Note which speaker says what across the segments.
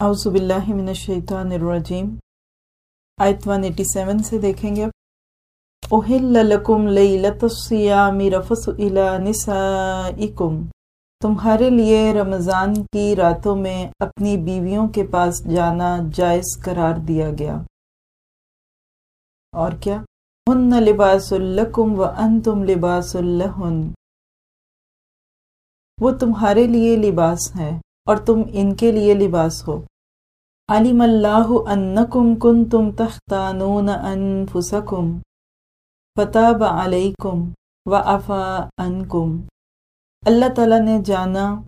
Speaker 1: اعوذ باللہ من الشیطان الرجیم۔ آیت 187 سے دیکھیں گے اب لکم لیلت الصیام رفس الى نسائکم تمہارے لیے رمضان کی راتوں میں اپنی بیویوں کے پاس جانا جائز قرار دیا گیا۔ اور کیا؟ ہن لباس لکم و لباس لہن وہ تمہارے لیے لباس ہیں اور تم ان کے لیے لباس ہو۔ علم اللہ انکم کنتم تختانون انفسکم فتاب علیکم وعفا انکم اللہ تعالیٰ نے جانا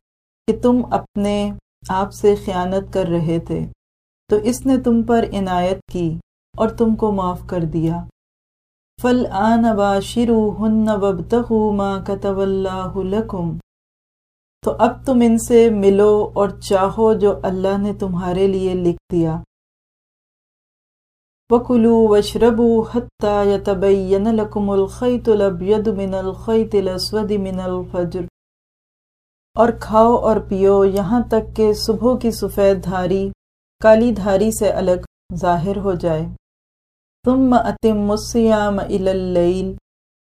Speaker 1: کہ تم اپنے آپ سے خیانت کر رہے تھے۔ تو اس نے تم پر عنایت کی اور تم کو معاف کر دیا۔ فل آن باشرو ہن وبتغوا ما كتب اللہ تو اب تم ان سے ملو اور چاہو جو اللہ نے تمہارے لیے لکھ دیا۔ وکلو وشربو حتیٰ یتبین لکم الخیط الابید من الخیط الاسود من الفجر۔ اور کھاؤ اور پیو یہاں تک کہ صبح کی سفید دھاری، کالی دھاری سے الگ ظاہر ہو جائے۔ ثم اتم الصیام الى اللیل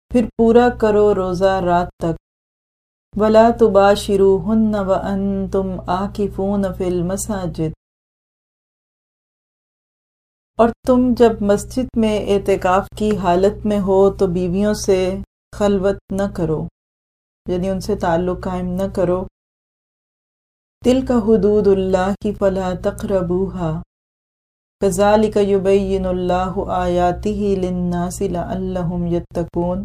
Speaker 1: پھر پورا کرو روزہ رات تک۔ ولا تباشروهن وانتم عاكفون في المساجد۔ اور تم جب مسجد میں اعتکاف کی حالت میں ہو تو بیویوں سے خلوت نہ کرو یعنی ان سے تعلق قائم نہ کرو۔ دل کا حدود اللہ کی فلا تقربوها كذلك يبين الله آياته للناس لعلهم يتقون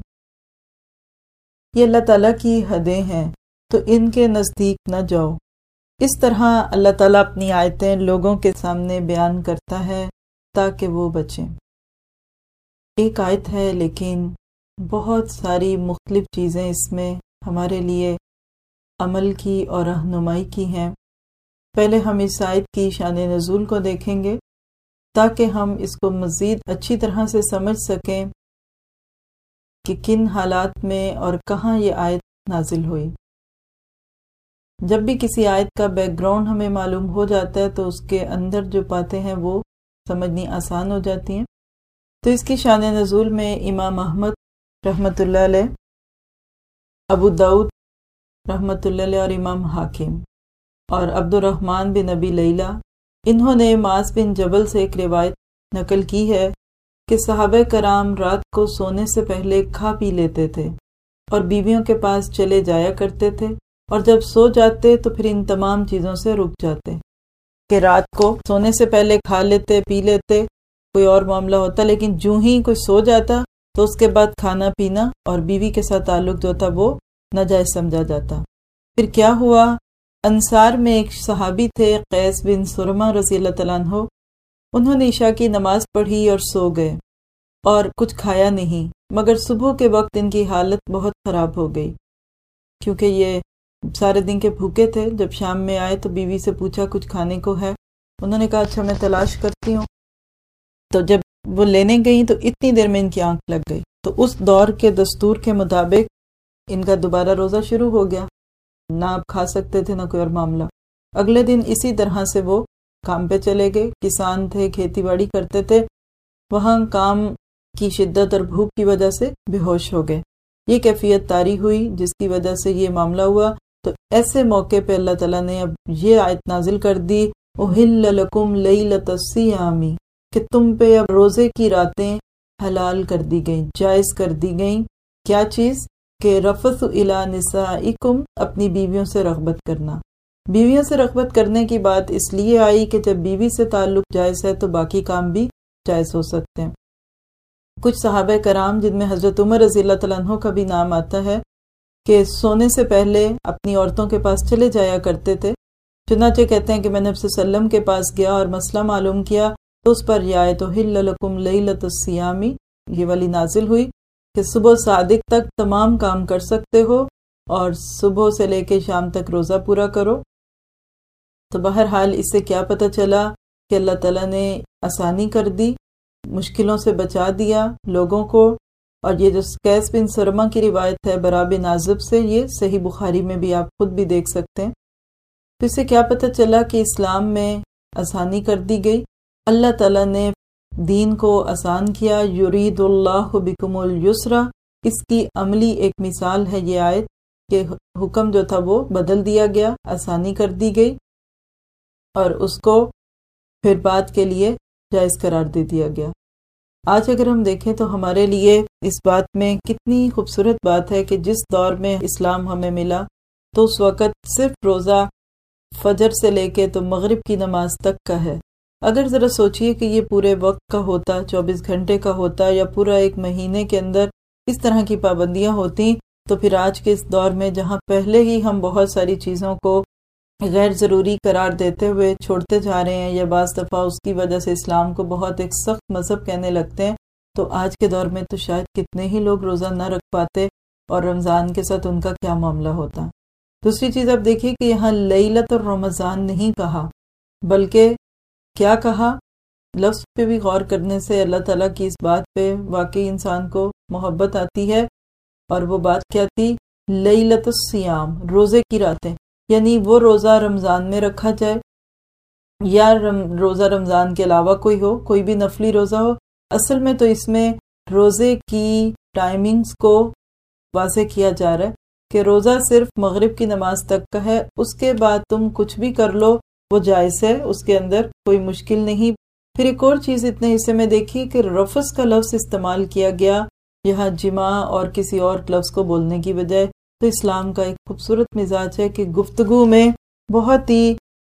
Speaker 1: یہ اللہ تعالیٰ کی حدیں ہیں، تو ان کے نزدیک نہ جاؤ۔ اس طرح اللہ تعالیٰ اپنی آیتیں لوگوں کے سامنے بیان کرتا ہے تاکہ وہ بچیں۔ ایک آیت ہے، لیکن بہت ساری مختلف چیزیں اس میں ہمارے لیے عمل کی اور رہنمائی کی ہیں۔ پہلے ہم اس آیت کی شان نزول کو دیکھیں گے تاکہ ہم اس کو مزید اچھی طرح سے سمجھ سکیں۔ کہ کن حالات میں اور کہاں یہ آیت نازل ہوئی۔ جب بھی کسی آیت کا بیک گراؤنڈ ہمیں معلوم ہو جاتا ہے تو اس کے اندر جو باتیں ہیں وہ سمجھنی آسان ہو جاتی ہیں۔ تو اس کی شان نزول میں امام احمد رحمۃ اللہ علیہ، ابو دعود رحمۃ اللہ علیہ اور امام حاکم اور عبد الرحمن بن نبی لیلہ، انہوں نے معاذ بن جبل سے ایک روایت نقل کی ہے۔ کہ صحابہ کرام رات کو سونے سے پہلے کھا پی لیتے تھے اور بیویوں کے پاس چلے جایا کرتے تھے اور جب سو جاتے تو پھر ان تمام چیزوں سے رک جاتے کہ رات کو سونے سے پہلے کھا لیتے، پی لیتے، کوئی اور معاملہ ہوتا، لیکن جو ہی کوئی سو جاتا تو اس کے بعد کھانا پینا اور بیوی کے ساتھ تعلق جو تھا وہ ناجائز سمجھا جاتا۔ پھر کیا ہوا؟ انصار میں ایک صحابی تھے، قیس بن سرما رضی اللہ تعالیٰ عنہ انہوں نے عشاء کی نماز پڑھی اور سو گئے اور کچھ کھایا نہیں، مگر صبح کے وقت ان کی حالت بہت خراب ہو گئی۔ کیونکہ یہ سارے دن کے بھوکے تھے، جب شام میں آئے تو بیوی سے پوچھا کچھ کھانے کو ہے۔ انہوں نے کہا اچھا میں تلاش کرتی ہوں۔ تو جب وہ لینے گئیں تو اتنی دیر میں ان کی آنکھ لگ گئی۔ تو اس دور کے دستور کے مطابق ان کا دوبارہ روزہ شروع ہو گیا۔ نہ آپ کھا سکتے تھے، نہ کوئی اور معاملہ۔ اگلے دن اسی طرح سے وہ کام پہ چلے گئے۔ کسان تھے، کھیتی باڑی کرتے تھے۔ وہاں کام کی شدت اور بھوک کی وجہ سے بے ہوش ہو گئے۔ یہ کیفیت تاری ہوئی، جس کی وجہ سے یہ معاملہ ہوا۔ تو ایسے موقع پہ اللہ تعالیٰ نے اب یہ آیت نازل کر دی اہل لکم لیلت السیامی کہ تم پہ اب روزے کی راتیں حلال کر دی گئیں، جائز کر دی گئیں۔ کیا چیز؟ کہ رفت الا نسائکم، اپنی بیویوں سے رغبت کرنا۔ بیویوں سے رغبت کرنے کی بات اس لیے آئی کہ جب بیوی سے تعلق جائز ہے تو باقی کام بھی جائز ہو سکتے ہیں۔ کچھ صحابہ کرام جن میں حضرت عمر رضی اللہ تعالیٰ عنہ کا بھی نام آتا ہے کہ سونے سے پہلے اپنی عورتوں کے پاس چلے جایا کرتے تھے۔ چنانچہ کہتے ہیں کہ میں نے اب وسلم کے پاس گیا اور مسئلہ معلوم کیا تو اس پر یہ تو ہل لکم لیلت السیامی یہ والی نازل ہوئی کہ صبح صادق تک تمام کام کر سکتے ہو اور صبح سے لے کے شام تک روزہ پورا کرو۔ تو بہرحال اس سے کیا پتہ چلا کہ اللہ تعالیٰ نے آسانی کر دی، مشکلوں سے بچا دیا لوگوں کو۔ اور یہ جو کیس بن سرما کی روایت ہے، براب نازب سے یہ صحیح بخاری میں بھی آپ خود بھی دیکھ سکتے ہیں۔ تو اس سے کیا پتہ چلا کہ اسلام میں آسانی کر دی گئی۔ اللہ تعالیٰ نے دین کو آسان کیا۔ یرید اللہ بکم السرا اس کی عملی ایک مثال ہے یہ آیت کہ حکم جو تھا وہ بدل دیا گیا، آسانی کر دی گئی۔ اور اس کو پھر بات کے لیے جائز قرار دے دیا گیا۔ آج اگر ہم دیکھیں تو ہمارے لیے اس بات میں کتنی خوبصورت بات ہے کہ جس دور میں اسلام ہمیں ملا، تو اس وقت صرف روزہ فجر سے لے کے تو مغرب کی نماز تک کا ہے۔ اگر ذرا سوچئے کہ یہ پورے وقت کا ہوتا، چوبیس گھنٹے کا ہوتا یا پورا ایک مہینے کے اندر اس طرح کی پابندیاں ہوتی تو پھر آج کے اس دور میں جہاں پہلے ہی ہم بہت ساری چیزوں کو غیر ضروری قرار دیتے ہوئے چھوڑتے جا رہے ہیں یا بعض دفعہ اس کی وجہ سے اسلام کو بہت ایک سخت مذہب کہنے لگتے ہیں، تو آج کے دور میں تو شاید کتنے ہی لوگ روزہ نہ رکھ پاتے اور رمضان کے ساتھ ان کا کیا معاملہ ہوتا۔ دوسری چیز آپ دیکھیے کہ یہاں لیلت اور رمضان نہیں کہا، بلکہ کیا کہا؟ لفظ پہ بھی غور کرنے سے اللہ تعالیٰ کی اس بات پہ واقعی انسان کو محبت آتی ہے اور وہ بات کیا تھی؟ لیلت السیام روزے کی راتیں۔ یعنی وہ روزہ رمضان میں رکھا جائے، یا رم، روزہ رمضان کے علاوہ کوئی ہو، کوئی بھی نفلی روزہ ہو، اصل میں تو اس میں روزے کی ٹائمنگز کو واضح کیا جا رہا ہے کہ روزہ صرف مغرب کی نماز تک کا ہے، اس کے بعد تم کچھ بھی کر لو، وہ جائز ہے، اس کے اندر کوئی مشکل نہیں۔ پھر ایک اور چیز اتنے حصے میں دیکھی کہ رفس کا لفظ استعمال کیا گیا، یہاں جمع اور کسی اور لفظ کو بولنے کی بجائے تو اسلام کا ایک خوبصورت مزاج ہے کہ گفتگو میں بہت ہی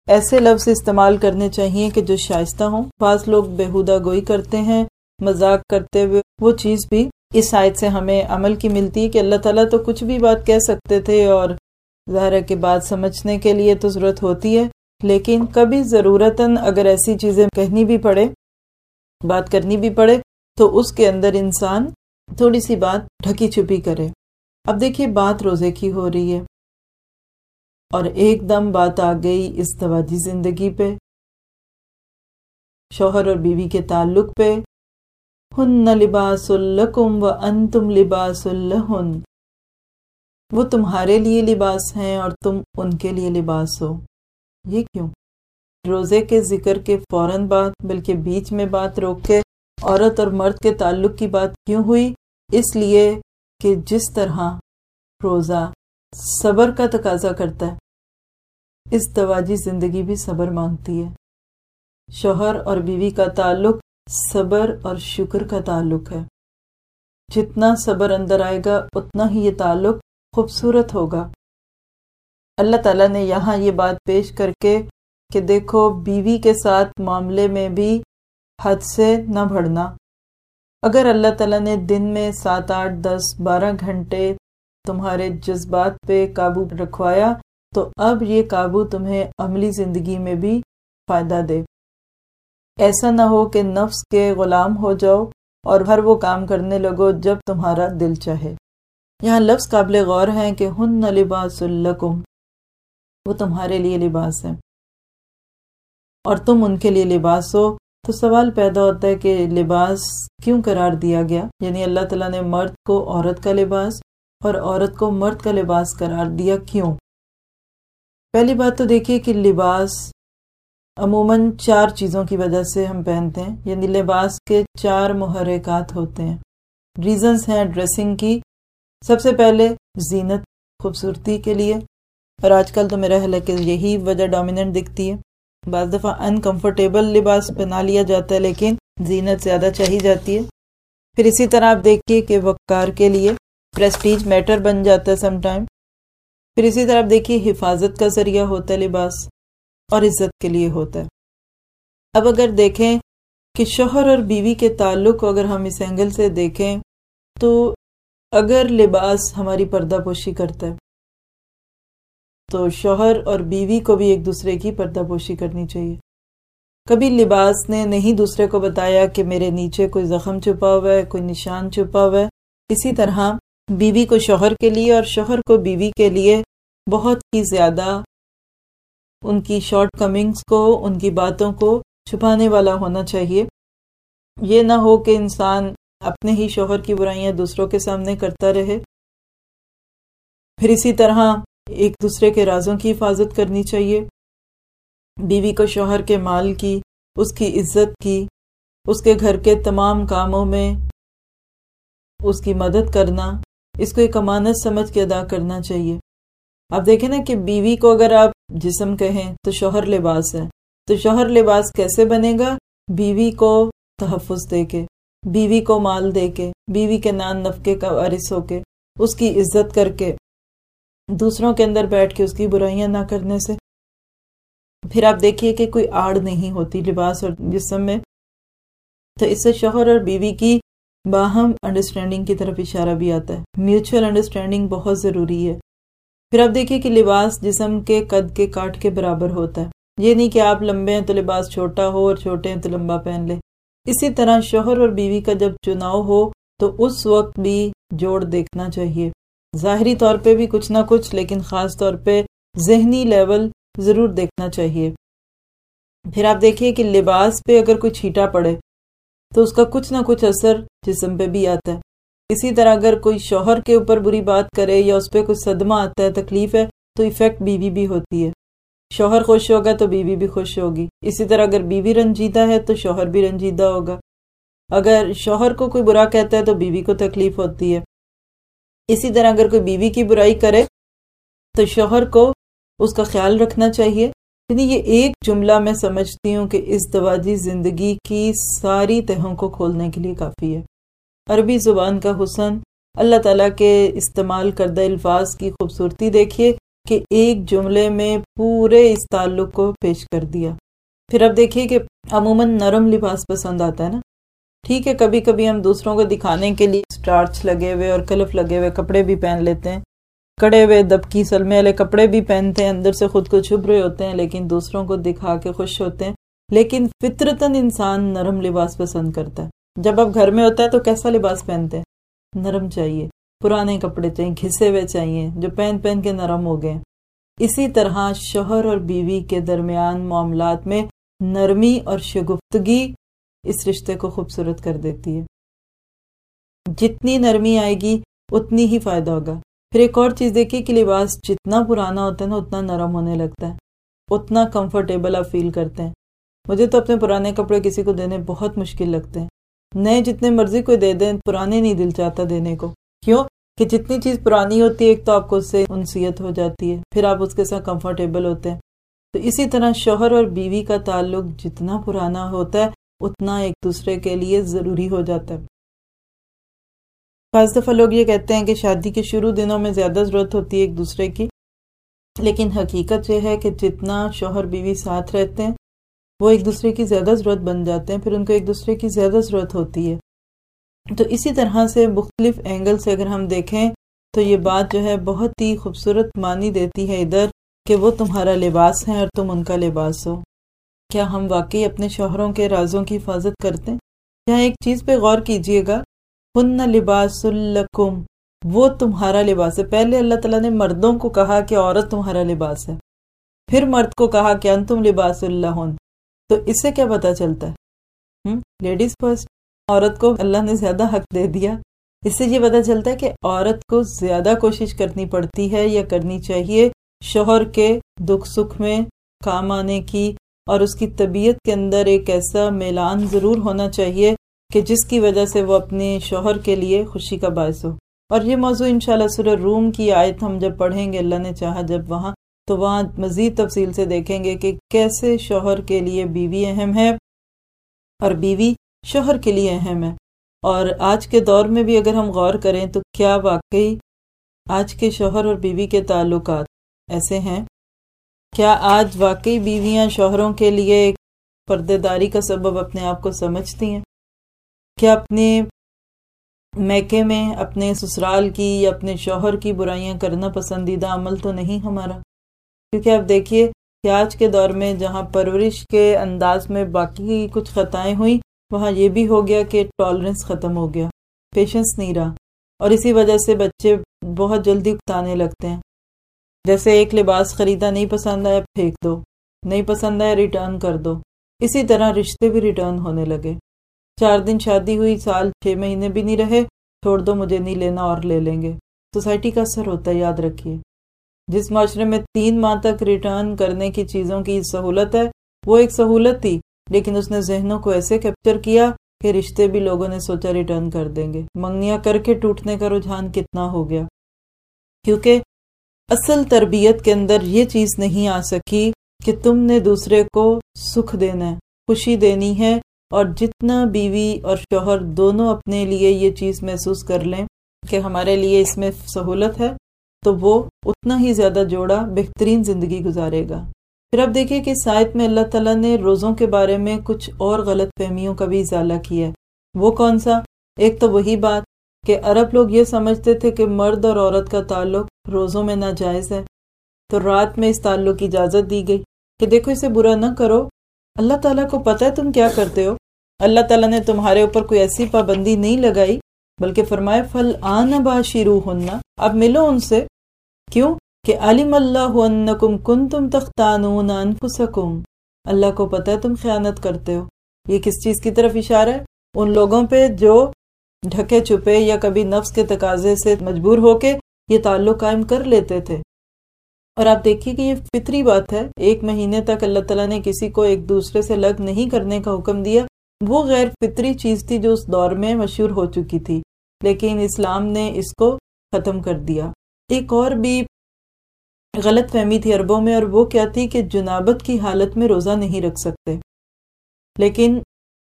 Speaker 1: ایسے لفظ استعمال کرنے چاہیے کہ جو شائستہ ہوں۔ بعض لوگ بےحودہ گوئی کرتے ہیں، مذاق کرتے ہوئے۔ وہ چیز بھی اس سائد سے ہمیں عمل کی ملتی ہے کہ اللہ تعالیٰ تو کچھ بھی بات کہہ سکتے تھے اور ظاہر کے بات سمجھنے کے لیے تو ضرورت ہوتی ہے۔ لیکن کبھی ضرورتاً اگر ایسی چیزیں کہنی بھی پڑے، بات کرنی بھی پڑے، تو اس کے اندر انسان تھوڑی سی بات ڈھکی چھپی کرے۔ اب دیکھیے بات روزے کی ہو رہی ہے۔ اور ایک دم بات آ گئی ازدواجی زندگی پہ۔ شوہر اور بیوی کے تعلق پہ۔ ہن لباس الکم و ان تم لباس الہن وہ تمہارے لیے لباس ہیں اور تم ان کے لیے لباس ہو۔ یہ کیوں؟ روزے کے ذکر کے فوراً بات بلکہ بیچ میں بات روک کے، عورت اور مرد کے تعلق کی بات کیوں ہوئی؟ اس لیے کہ جس طرح روزہ صبر کا تقاضا کرتا ہے، اس دواجی زندگی بھی صبر مانگتی ہے۔ شوہر اور بیوی کا تعلق صبر اور شکر کا تعلق ہے۔ جتنا صبر اندر آئے گا، اتنا ہی یہ تعلق خوبصورت ہوگا۔ اللہ تعالیٰ نے یہاں یہ بات پیش کر کے کہ دیکھو، بیوی کے ساتھ معاملے میں بھی حد سے نہ بڑھنا۔ اگر اللہ تعالیٰ نے دن میں سات آٹھ دس بارہ گھنٹے تمہارے جذبات پہ قابو رکھوایا، تو اب یہ قابو تمہیں عملی زندگی میں بھی فائدہ دے۔ ایسا نہ ہو کہ نفس کے غلام ہو جاؤ اور ہر وہ کام کرنے لگو جب تمہارا دل چاہے۔ یہاں لفظ قابل غور ہیں کہ ہن لباس الکم وہ تمہارے لیے لباس ہے اور تم ان کے لیے لباس ہو تو سوال پیدا ہوتا ہے کہ لباس کیوں قرار دیا گیا؟ یعنی اللہ تعالیٰ نے مرد کو عورت کا لباس اور عورت کو مرد کا لباس قرار دیا کیوں؟ پہلی بات تو دیکھیے کہ لباس عموماً چار چیزوں کی وجہ سے ہم پہنتے ہیں یعنی لباس کے چار محرکات ہوتے ہیں۔ ریزنز ہیں ڈریسنگ کی، سب سے پہلے زینت، خوبصورتی کے لیے۔ اور آج کل تو میرا حل ہے کہ یہی وجہ ڈومیننٹ دکھتی ہے۔ بعض دفعہ انکمفرٹیبل لباس پہنا لیا جاتا ہے، لیکن زینت زیادہ چاہی جاتی ہے۔ پھر اسی طرح آپ دیکھیے کہ وقار کے لیے پریسٹیج میٹر بن جاتا ہے سم ٹائم پھر اسی طرح آپ دیکھیے حفاظت کا ذریعہ ہوتا ہے لباس، اور عزت کے لیے ہوتا ہے۔ اب اگر دیکھیں کہ شوہر اور بیوی کے تعلق کو اگر ہم اس اینگل سے دیکھیں، تو اگر لباس ہماری پردہ پوشی کرتا ہے تو شوہر اور بیوی کو بھی ایک دوسرے کی پردہ پوشی کرنی چاہیے۔ کبھی لباس نے نہیں دوسرے کو بتایا کہ میرے نیچے کوئی زخم چھپا ہوا ہے، کوئی نشان چھپا ہوا ہے۔ اسی طرح بیوی کو شوہر کے لیے اور شوہر کو بیوی کے لیے بہت ہی زیادہ ان کی شارٹ کمنگز کو، ان کی باتوں کو چھپانے والا ہونا چاہیے۔ یہ نہ ہو کہ انسان اپنے ہی شوہر کی برائیاں دوسروں کے سامنے کرتا رہے۔ پھر اسی طرح ایک دوسرے کے رازوں کی حفاظت کرنی چاہیے۔ بیوی کو شوہر کے مال کی، اس کی عزت کی، اس کے گھر کے تمام کاموں میں اس کی مدد کرنا، اس کو ایک امانت سمجھ کے ادا کرنا چاہیے۔ آپ دیکھیں نا کہ بیوی کو اگر آپ جسم کہیں تو شوہر لباس ہے۔ تو شوہر لباس کیسے بنے گا؟ بیوی کو تحفظ دے کے، بیوی کو مال دے کے، بیوی کے نان نفقے کا وارث ہو کے، اس کی عزت کر کے۔ دوسروں کے اندر بیٹھ کے اس کی برائیاں نہ کرنے سے۔ پھر آپ دیکھیے کہ کوئی آڑ نہیں ہوتی لباس اور جسم میں۔ تو اس سے شوہر اور بیوی کی باہم انڈرسٹینڈنگ کی طرف اشارہ بھی آتا ہے۔ میوچل انڈرسٹینڈنگ بہت ضروری ہے۔ پھر آپ دیکھیے کہ لباس جسم کے قد کے کاٹ کے برابر ہوتا ہے۔ یہ نہیں کہ آپ لمبے ہیں تو لباس چھوٹا ہو اور چھوٹے ہیں تو لمبا پہن لے اسی طرح شوہر اور بیوی کا جب چناؤ ہو تو اس وقت بھی جوڑ دیکھنا چاہیے۔ ظاہری طور پہ بھی کچھ نہ کچھ، لیکن خاص طور پہ ذہنی لیول ضرور دیکھنا چاہیے۔ پھر آپ دیکھیے کہ لباس پہ اگر کوئی چھیٹا پڑے، تو اس کا کچھ نہ کچھ اثر جسم پہ بھی آتا ہے۔ اسی طرح اگر کوئی شوہر کے اوپر بری بات کرے یا اس پہ کچھ صدمہ آتا ہے، تکلیف ہے، تو ایفیکٹ بیوی بھی ہوتی ہے۔ شوہر خوش ہوگا تو بیوی بھی خوش ہوگی۔ اسی طرح اگر بیوی رنجیدہ ہے، تو شوہر بھی رنجیدہ ہوگا۔ اگر شوہر کو کوئی برا کہتا ہے، تو بیوی کو تکلیف ہوتی ہے۔ اسی طرح اگر کوئی بیوی کی برائی کرے تو شوہر کو اس کا خیال رکھنا چاہیے۔ یعنی یہ ایک جملہ میں سمجھتی ہوں کہ اس دواجی زندگی کی ساری تہوں کو کھولنے کے لیے کافی ہے۔ عربی زبان کا حسن اللہ تعالیٰ کے استعمال کردہ الفاظ کی خوبصورتی دیکھیے کہ ایک جملے میں پورے اس تعلق کو پیش کر دیا۔ پھر اب دیکھیے کہ عموماً نرم لباس پسند آتا ہے نا؟ ٹھیک ہے، کبھی کبھی ہم دوسروں کو دکھانے کے لیے اسٹارچ لگے ہوئے اور کلف لگے ہوئے کپڑے بھی پہن لیتے ہیں۔ کڑے ہوئے دبکی سلمے والے کپڑے بھی پہنتے ہیں، اندر سے خود کو چھپ رہے ہوتے ہیں، لیکن دوسروں کو دکھا کے خوش ہوتے ہیں۔ لیکن فطرتاً انسان نرم لباس پسند کرتا ہے۔ جب اب گھر میں ہوتا ہے تو کیسا لباس پہنتے ہیں؟ نرم چاہیے، پرانے کپڑے چاہیے، گھسے ہوئے چاہیے، جو پہن پہن کے نرم ہو گئے۔ اسی طرح شوہر اور بیوی کے درمیان معاملات میں نرمی اور شگفتگی اس رشتے کو خوبصورت کر دیتی ہے۔ جتنی نرمی آئے گی، اتنی ہی فائدہ ہوگا۔ پھر ایک اور چیز دیکھیے کہ لباس جتنا پرانا ہوتا ہے نا، اتنا نرم ہونے لگتا ہے۔ اتنا کمفرٹیبل آپ فیل کرتے ہیں۔ مجھے تو اپنے پرانے کپڑے کسی کو دینے بہت مشکل لگتے ہیں۔ نئے جتنے مرضی کوئی دے دیں، پرانے نہیں دل چاہتا دینے کو۔ کیوں؟ کہ جتنی چیز پرانی ہوتی ہے، ایک تو آپ کو اس سے انسیت ہو جاتی ہے۔ پھر آپ اس کے ساتھ کمفرٹیبل ہوتے ہیں۔ تو اسی طرح شوہر اور بیوی کا تعلق جتنا پرانا ہوتا ہے اتنا ایک دوسرے کے لیے ضروری ہو جاتا ہے۔ بعض دفعہ لوگ یہ کہتے ہیں کہ شادی کے شروع دنوں میں زیادہ ضرورت ہوتی ہے ایک دوسرے کی۔ لیکن حقیقت یہ ہے کہ جتنا شوہر بیوی ساتھ رہتے ہیں، وہ ایک دوسرے کی زیادہ ضرورت بن جاتے ہیں، پھر ان کو ایک دوسرے کی زیادہ ضرورت ہوتی ہے۔ تو اسی طرح سے مختلف اینگل سے اگر ہم دیکھیں، تو یہ بات جو ہے بہت ہی خوبصورت معنی دیتی ہے ادھر کہ وہ تمہارا لباس ہے اور تم ان کا لباس ہو۔ کیا ہم واقعی اپنے شوہروں کے رازوں کی حفاظت کرتے ہیں؟ یہاں ایک چیز پہ غور کیجیے گا، ہن لباس الکم وہ تمہارا لباس ہے۔ پہلے اللہ تعالیٰ نے مردوں کو کہا کہ عورت تمہارا لباس ہے۔ پھر مرد کو کہا کہ انتم لباس اللہ تو اس سے کیا پتا چلتا ہے؟ Ladies first. عورت کو اللہ نے زیادہ حق دے دیا۔ اس سے یہ پتا چلتا ہے کہ عورت کو زیادہ کوشش کرنی پڑتی ہے یا کرنی چاہیے شوہر کے دکھ سکھ میں کام آنے کی۔ اور اس کی طبیعت کے اندر ایک ایسا میلان ضرور ہونا چاہیے کہ جس کی وجہ سے وہ اپنے شوہر کے لیے خوشی کا باعث ہو۔ اور یہ موضوع انشاءاللہ سورہ روم کی آیت ہم جب پڑھیں گے، اللہ نے چاہا جب وہاں، تو وہاں مزید تفصیل سے دیکھیں گے کہ کیسے شوہر کے لیے بیوی اہم ہے اور بیوی شوہر کے لیے اہم ہے۔ اور آج کے دور میں بھی اگر ہم غور کریں تو کیا واقعی آج کے شوہر اور بیوی کے تعلقات ایسے ہیں؟ کیا آج واقعی بیویاں شوہروں کے لیے پردے داری کا سبب اپنے آپ کو سمجھتی ہیں؟ کہ اپنے میکے میں اپنے سسرال کی یا اپنے شوہر کی برائیاں کرنا پسندیدہ عمل تو نہیں ہمارا؟ کیونکہ آپ دیکھیے کہ آج کے دور میں جہاں پرورش کے انداز میں باقی کچھ خطائیں ہوئیں، وہاں یہ بھی ہو گیا کہ ٹالرنس ختم ہو گیا پیشنس نہیں رہا اور اسی وجہ سے بچے بہت جلدی اکتانے لگتے ہیں۔ جیسے ایک لباس خریدا نہیں پسند آیا، پھینک دو۔ نہیں پسند آیا ریٹرن کر دو۔ اسی طرح رشتے بھی ریٹرن ہونے لگے۔ چار دن شادی ہوئی، سال چھ مہینے بھی نہیں رہے۔ چھوڑ دو، مجھے نہیں لینا اور لے لیں گے۔ سوسائٹی کا اثر ہوتا ہے، یاد رکھیے۔ جس معاشرے میں تین ماہ تک ریٹرن کرنے کی چیزوں کی سہولت ہے، وہ ایک سہولت تھی۔ لیکن اس نے ذہنوں کو ایسے کیپچر کیا کہ رشتے بھی لوگوں نے سوچا ریٹرن کر دیں گے۔ منگنیاں کر کے ٹوٹنے کا رجحان کتنا ہو گیا؟ کیونکہ اصل تربیت کے اندر یہ چیز نہیں آ سکی کہ تم نے دوسرے کو سکھ دینا ہے، خوشی دینی ہے اور جتنا بیوی اور شوہر دونوں اپنے لیے یہ چیز محسوس کر لیں کہ ہمارے لیے اس میں سہولت ہے، تو وہ اتنا ہی زیادہ جوڑا بہترین زندگی گزارے گا۔ پھر اب دیکھیے کہ سائد میں اللہ تعالیٰ نے روزوں کے بارے میں کچھ اور غلط فہمیوں کا بھی ازالہ کیا ہے۔ وہ کون سا؟ ایک تو وہی بات کہ عرب لوگ یہ سمجھتے تھے کہ مرد اور عورت کا تعلق روزوں میں ناجائز ہے۔ تو رات میں اس تعلق کی اجازت دی گئی کہ دیکھو اسے برا نہ کرو۔ اللہ تعالیٰ کو پتہ ہے تم کیا کرتے ہو۔ اللہ تعالیٰ نے تمہارے اوپر کوئی ایسی پابندی نہیں لگائی، بلکہ فرمائے فل آن باشیرو ہننا اب ملو ان سے۔ کیوں؟ کہ علم اللہ انکم کنتم تختانون انفسکم۔ اللہ کو پتہ ہے تم خیانت کرتے ہو۔ یہ کس چیز کی طرف اشارہ ہے؟ ان لوگوں پہ جو ڈھکے چھپے یا کبھی نفس کے تقاضے سے مجبور ہو کے یہ تعلق قائم کر لیتے تھے۔ اور آپ دیکھیے کہ یہ فطری بات ہے۔ ایک مہینے تک اللہ تعالیٰ نے کسی کو ایک دوسرے سے لگ نہیں کرنے کا حکم دیا۔ وہ غیر فطری چیز تھی جو اس دور میں مشہور ہو چکی تھی۔ لیکن اسلام نے اس کو ختم کر دیا۔ ایک اور بھی غلط فہمی تھی عربوں میں اور وہ کیا تھی کہ جنابت کی حالت میں روزہ نہیں رکھ سکتے۔ لیکن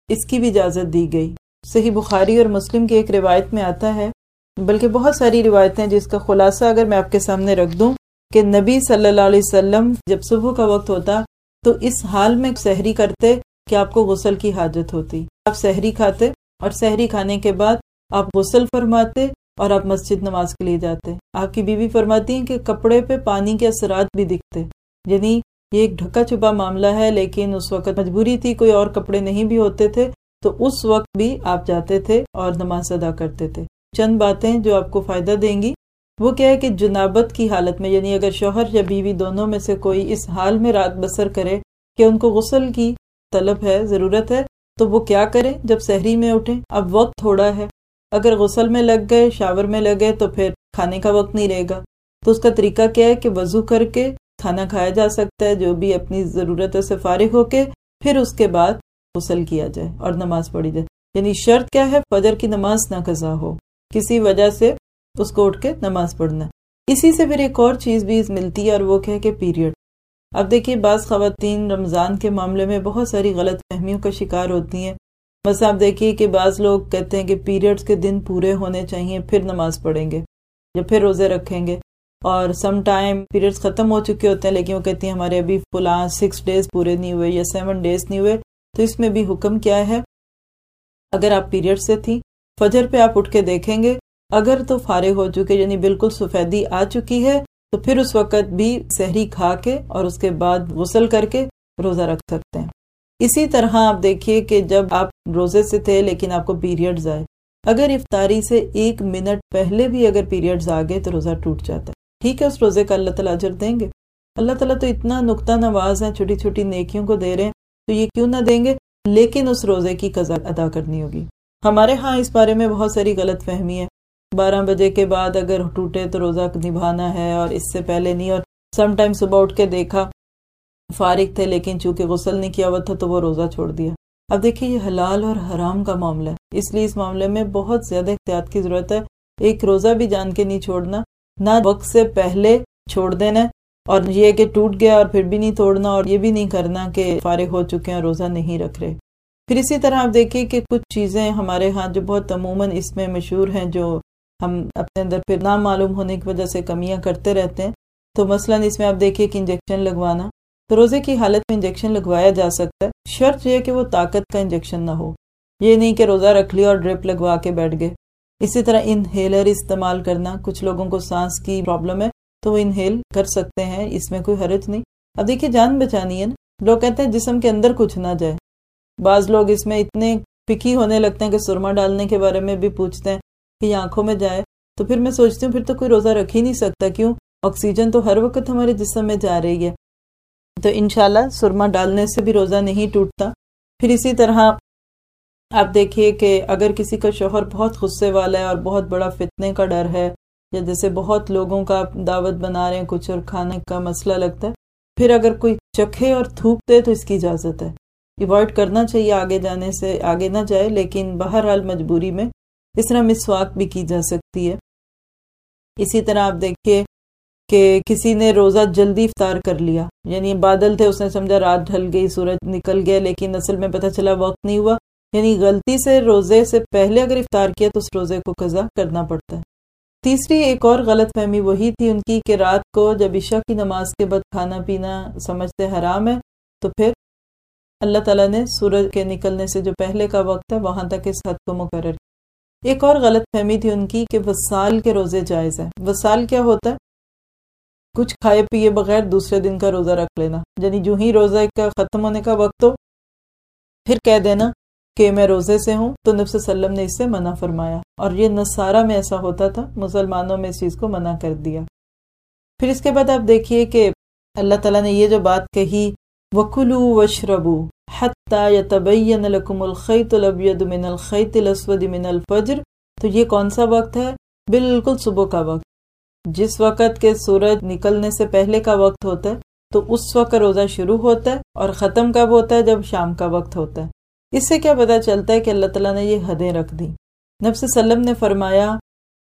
Speaker 1: اس کی بھی اجازت دی گئی۔ صحیح بخاری اور مسلم کی ایک روایت میں آتا ہے، بلکہ بہت ساری روایتیں جس کا خلاصہ اگر میں آپ کے سامنے رکھ دوں کہ نبی صلی اللہ علیہ وسلم جب صبح کا وقت ہوتا تو اس حال میں سحری کرتے کہ آپ کو غسل کی حاجت ہوتی۔ آپ سحری کھاتے اور سحری کھانے کے بعد آپ غسل فرماتے اور آپ مسجد نماز کے لیے جاتے۔ آپ کی بیوی فرماتی ہیں کہ کپڑے پہ پانی کے اثرات بھی دکھتے۔ یعنی یہ ایک ڈھکا چھپا معاملہ ہے، لیکن اس وقت مجبوری تھی کوئی اور کپڑے نہیں بھی ہوتے تھے۔ تو اس وقت بھی آپ جاتے تھے اور نماز ادا کرتے تھے۔ چند باتیں جو آپ کو فائدہ دیں گی۔ وہ کیا ہے کہ جنابت کی حالت میں یعنی اگر شوہر یا بیوی دونوں میں سے کوئی اس حال میں رات بسر کرے کہ ان کو غسل کی طلب ہے، ضرورت ہے، تو وہ کیا کرے جب سحری میں اٹھیں؟ اب وقت تھوڑا ہے۔ اگر غسل میں لگ گئے، شاور میں لگ گئے تو پھر کھانے کا وقت نہیں رہے گا۔ تو اس کا طریقہ کیا ہے کہ وضو کر کے کھانا کھایا جا سکتا ہے، جو بھی اپنی ضرورت سے فارغ ہو کے، پھر اس کے بعد غسل کیا جائے اور نماز پڑھی جائے۔ یعنی شرط کیا ہے؟ فجر کی نماز نہ قضا ہو۔ کسی وجہ سے اس کو اٹھ کے نماز پڑھنا۔ اسی سے پھر ایک اور چیز بھی ملتی ہے اور وہ کہ پیریڈ اب دیکھیے، بعض خواتین رمضان کے معاملے میں بہت ساری غلط فہمیوں کا شکار ہوتی ہیں۔ بس آپ دیکھیے کہ بعض لوگ کہتے ہیں کہ پیریڈز کے دن پورے ہونے چاہیے، پھر نماز پڑھیں گے یا پھر روزے رکھیں گے۔ اور سم ٹائم پیریڈز ختم ہو چکے ہوتے ہیں، لیکن وہ کہتی ہیں ہمارے ابھی فلاں سکس ڈیز پورے نہیں ہوئے یا سیون ڈیز نہیں ہوئے۔ تو اس میں بھی حکم کیا ہے؟ اگر آپ پیریڈ سے تھیں، فجر پہ آپ اٹھ کے دیکھیں گے، اگر تو فارغ ہو چکے یعنی بالکل سفیدی آ چکی ہے، تو پھر اس وقت بھی سحری کھا کے اور اس کے بعد غسل کر کے روزہ رکھ سکتے ہیں۔ اسی طرح آپ دیکھیے کہ جب آپ روزے سے تھے لیکن آپ کو پیریڈز آئے اگر افطاری سے ایک منٹ پہلے بھی اگر پیریڈز آ گئے تو روزہ ٹوٹ جاتا ہے۔ ٹھیک ہے، اس روزے کا اللہ تعالیٰ اجر دیں گے۔ اللہ تعالیٰ تو اتنا نقطہ نواز ہے چھوٹی چھوٹی نیکیوں کو دے رہے ہیں۔ تو یہ کیوں نہ دیں گے؟ لیکن اس روزے کی قزا ادا کرنی ہوگی۔ ہمارے ہاں اس بارے میں بہت ساری غلط فہمی ہے۔ بارہ بجے کے بعد اگر ٹوٹے تو روزہ نبھانا ہے اور اس سے پہلے نہیں، اور سم ٹائم صبح اٹھ کے دیکھا۔ فارغ تھے، لیکن چونکہ غسل نہیں کیا ہوا تھا تو وہ روزہ چھوڑ دیا۔ اب دیکھیے، یہ حلال اور حرام کا معاملہ ہے۔ اس لیے اس معاملے میں بہت زیادہ احتیاط کی ضرورت ہے۔ ایک روزہ بھی جان کے نہیں چھوڑنا، نہ وقت سے پہلے چھوڑ دینا۔ اور یہ کہ ٹوٹ گیا اور پھر بھی نہیں توڑنا اور یہ بھی نہیں کرنا کہ فارغ ہو چکے ہیں روزہ نہیں رکھ رہے۔ پھر اسی طرح آپ دیکھیے کہ کچھ چیزیں ہمارے ہاں جو بہت عموماً اس میں مشہور ہیں جو ہم اپنے اندر پھر نہ معلوم ہونے کی وجہ سے کمیاں کرتے رہتے ہیں۔ تو مثلاً اس میں آپ دیکھیے کہ انجیکشن لگوانا، تو روزے کی حالت میں انجیکشن لگوایا جا سکتا ہے۔ شرط یہ کہ وہ طاقت کا انجیکشن نہ ہو۔ یہ نہیں کہ روزہ رکھ لیا اور ڈرپ لگوا کے بیٹھ گئے۔ اسی طرح انہیلر استعمال کرنا، کچھ لوگوں کو سانس کی پرابلم ہے۔ تو وہ انہیل کر سکتے ہیں، اس میں کوئی حرج نہیں۔ اب دیکھیے، جان بچانی ہے نا۔ لوگ کہتے ہیں جسم کے اندر کچھ نہ جائے۔ بعض لوگ اس میں اتنے پکی ہونے لگتے ہیں کہ سرما ڈالنے کے بارے میں بھی پوچھتے ہیں کہ یہ آنکھوں میں جائے۔ تو پھر میں سوچتی ہوں، پھر تو کوئی روزہ رکھ ہی نہیں سکتا۔ کیوں؟ آکسیجن تو ہر وقت ہمارے جسم میں جا رہی ہے۔ تو انشاءاللہ سرما ڈالنے سے بھی روزہ نہیں ٹوٹتا۔ پھر اسی طرح آپ دیکھیے کہ اگر کسی کا شوہر بہت غصے والا ہے اور بہت بڑا فتنے کا ڈر ہے یا جیسے بہت لوگوں کا دعوت بنا رہے ہیں، کچھ اور کھانے کا مسئلہ لگتا ہے۔ پھر اگر کوئی چکھے اور تھوک دے تو اس کی اجازت ہے۔ ایوائڈ کرنا چاہیے آگے جانے سے، آگے نہ جائے، لیکن بہرحال مجبوری میں اس طرح مسواک بھی کی جا سکتی ہے۔ اسی طرح آپ دیکھیے کہ کسی نے روزہ جلدی افطار کر لیا۔ یعنی بادل تھے، اس نے سمجھا رات ڈھل گئی، سورج نکل گیا، لیکن اصل میں پتہ چلا وقت نہیں ہوا۔ یعنی غلطی سے، روزے سے پہلے اگر افطار کیا تو اس روزے کو قضا کرنا پڑتا ہے۔ تیسری ایک اور غلط فہمی وہی تھی ان کی کہ رات کو جب عشاء کی نماز کے بعد کھانا پینا سمجھتے حرام ہے، تو پھر اللہ تعالیٰ نے سورج کے نکلنے سے جو پہلے کا وقت ہے، وہاں تک اس حد کو مقرر ایک اور غلط فہمی تھی ان کی کہ وسال کے روزے جائز ہیں۔ وسال کیا ہوتا ہے؟ کچھ کھائے پیے بغیر دوسرے دن کا روزہ رکھ لینا۔ یعنی جو ہی روزہ کا ختم ہونے کا وقت ہو، پھر کہہ دینا کہ میں روزے سے ہوں تو نفس وسلم نے اس سے منع فرمایا اور یہ نصارہ میں ایسا ہوتا تھا، مسلمانوں میں اس چیز کو منع کر دیا۔ پھر اس کے بعد آپ دیکھیے کہ اللہ تعالیٰ نے یہ جو بات کہی وکلو وشربو حتیٰ یتبین لکم الخیط الابید من الخیط الاسود من الفجر۔ تو یہ کون سا وقت ہے؟ بالکل صبح کا وقت۔ جس وقت کے سورج نکلنے سے پہلے کا وقت ہوتا ہے، تو اس وقت روزہ شروع ہوتا ہے اور ختم کب ہوتا ہے؟ جب شام کا وقت ہوتا ہے۔ اس سے کیا پتہ چلتا ہے کہ اللہ تعالیٰ نے یہ حدیں رکھ دی نفس سلم نے فرمایا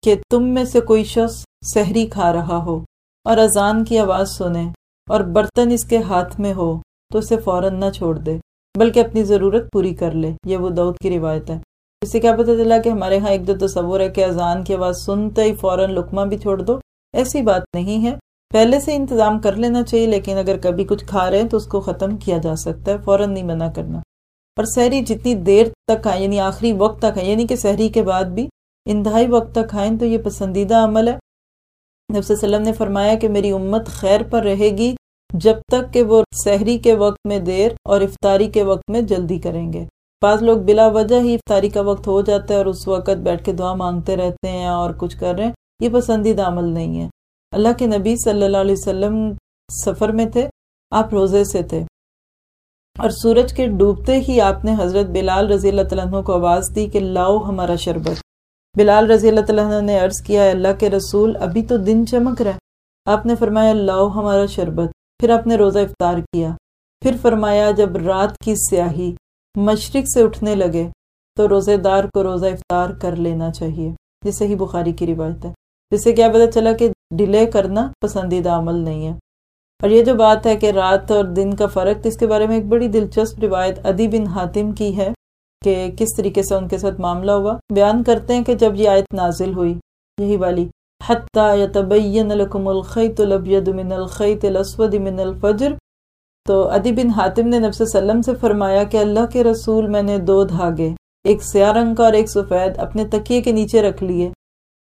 Speaker 1: کہ تم میں سے کوئی شخص سحری کھا رہا ہو اور اذان کی آواز سنے اور برتن اس کے ہاتھ میں ہو تو اسے فوراً نہ چھوڑ دے، بلکہ اپنی ضرورت پوری کر لے۔ یہ وہ دعود کی روایت ہے۔ اس سے کیا پتہ چلا کہ ہمارے ہاں ایک دو تصور ہے کہ اذان کی آواز سنتے ہی فوراً لکمہ بھی چھوڑ دو۔ ایسی بات نہیں ہے۔ پہلے سے انتظام کر لینا چاہیے، لیکن اگر کبھی کچھ کھا رہے ہیں تو اس کو ختم کیا جا سکتا ہے، فوراً نہیں منع کرنا۔ اور سحری جتنی دیر تک کھائیں یعنی آخری وقت تک کھائیں یعنی کہ سحری کے بعد بھی انتہائی وقت تک کھائیں تو یہ پسندیدہ عمل ہے۔ نفس وسلم نے فرمایا کہ میری امت خیر پر رہے گی جب تک کہ وہ سحری کے وقت میں دیر اور افطاری کے وقت میں جلدی کریں گے۔ بعض لوگ بلا وجہ ہی افطاری کا وقت ہو جاتا ہے اور اس وقت بیٹھ کے دعا مانگتے رہتے ہیں اور کچھ کر رہے ہیں۔ یہ پسندیدہ عمل نہیں ہے۔ اللہ کے نبی صلی اللہ علیہ وسلم سفر میں تھے، آپ روزے سے تھے۔ اور سورج کے ڈوبتے ہی آپ نے حضرت بلال رضی اللہ تعالیٰ کو آواز دی کہ لاؤ ہمارا شربت۔ بلال رضی اللہ تعالیٰ نے عرض کیا اللہ کے رسول، ابھی تو دن چمک رہا آپ نے فرمایا، لاؤ ہمارا شربت۔ پھر آپ نے روزہ افطار کیا۔ پھر فرمایا، جب رات کی سیاہی مشرق سے اٹھنے لگے، تو روزے دار کو روزہ افطار کر لینا چاہیے۔ جسے ہی بخاری کی روایت ہے۔ جس سے کیا پتا چلا کہ ڈیلے کرنا پسندیدہ عمل نہیں ہے۔ اور یہ جو بات ہے کہ رات اور دن کا فرق، اس کے بارے میں ایک بڑی دلچسپ روایت ادی بن حاتم کی ہے کہ کس طریقے سے ان کے ساتھ معاملہ ہوا۔ بیان کرتے ہیں کہ جب یہ آیت نازل ہوئی، یہی والی يتبين لكم الخيط الابيض من الخيط الاسود من الفجر، تو ادی بن حاتم نے نفس سلم سے فرمایا کہ اللہ کے رسول میں نے دو دھاگے، ایک سیاہ رنگ کا اور ایک سفید، اپنے تکیے کے نیچے رکھ لیے۔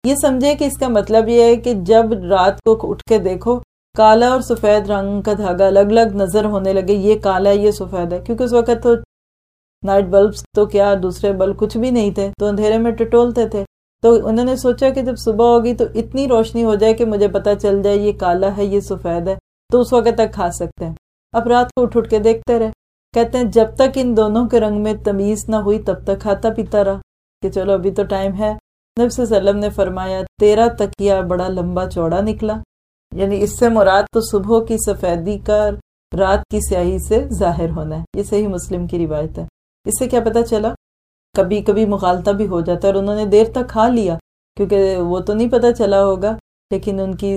Speaker 1: یہ سمجھے کہ اس کا مطلب یہ ہے کہ جب رات کو اٹھ کے دیکھو کالا اور سفید رنگ کا دھاگا الگ الگ نظر ہونے لگے، یہ کالا ہے یہ سفید ہے۔ کیونکہ اس وقت تو نائٹ بلبس تو کیا دوسرے بلب کچھ بھی نہیں تھے، تو اندھیرے میں ٹٹولتے تھے۔ تو انہوں نے سوچا کہ جب صبح ہوگی تو اتنی روشنی ہو جائے کہ مجھے پتا چل جائے یہ کالا ہے، یہ سفید ہے۔ تو اس وقت تک کھا سکتے ہیں۔ اب رات کو اٹھ اٹھ کے دیکھتے رہے۔ کہتے ہیں، جب تک ان دونوں کے رنگ میں تمیز نہ ہوئی، تب تک کھاتا پیتا رہا۔ کہ چلو، ابھی تو ٹائم ہے۔ نبی وسلم نے فرمایا، تیرا تکیا بڑا لمبا چوڑا نکلا۔ یعنی اس سے مراد تو صبح کی سفیدی کا رات کی سیاہی سے ظاہر ہونا ہے۔ یہ صحیح مسلم کی روایت ہے۔ اس سے کیا پتا چلا؟ کبھی کبھی مغالطہ بھی ہو جاتا ہے اور انہوں نے دیر تک کھا لیا، کیونکہ وہ تو نہیں پتا چلا ہوگا، لیکن ان کی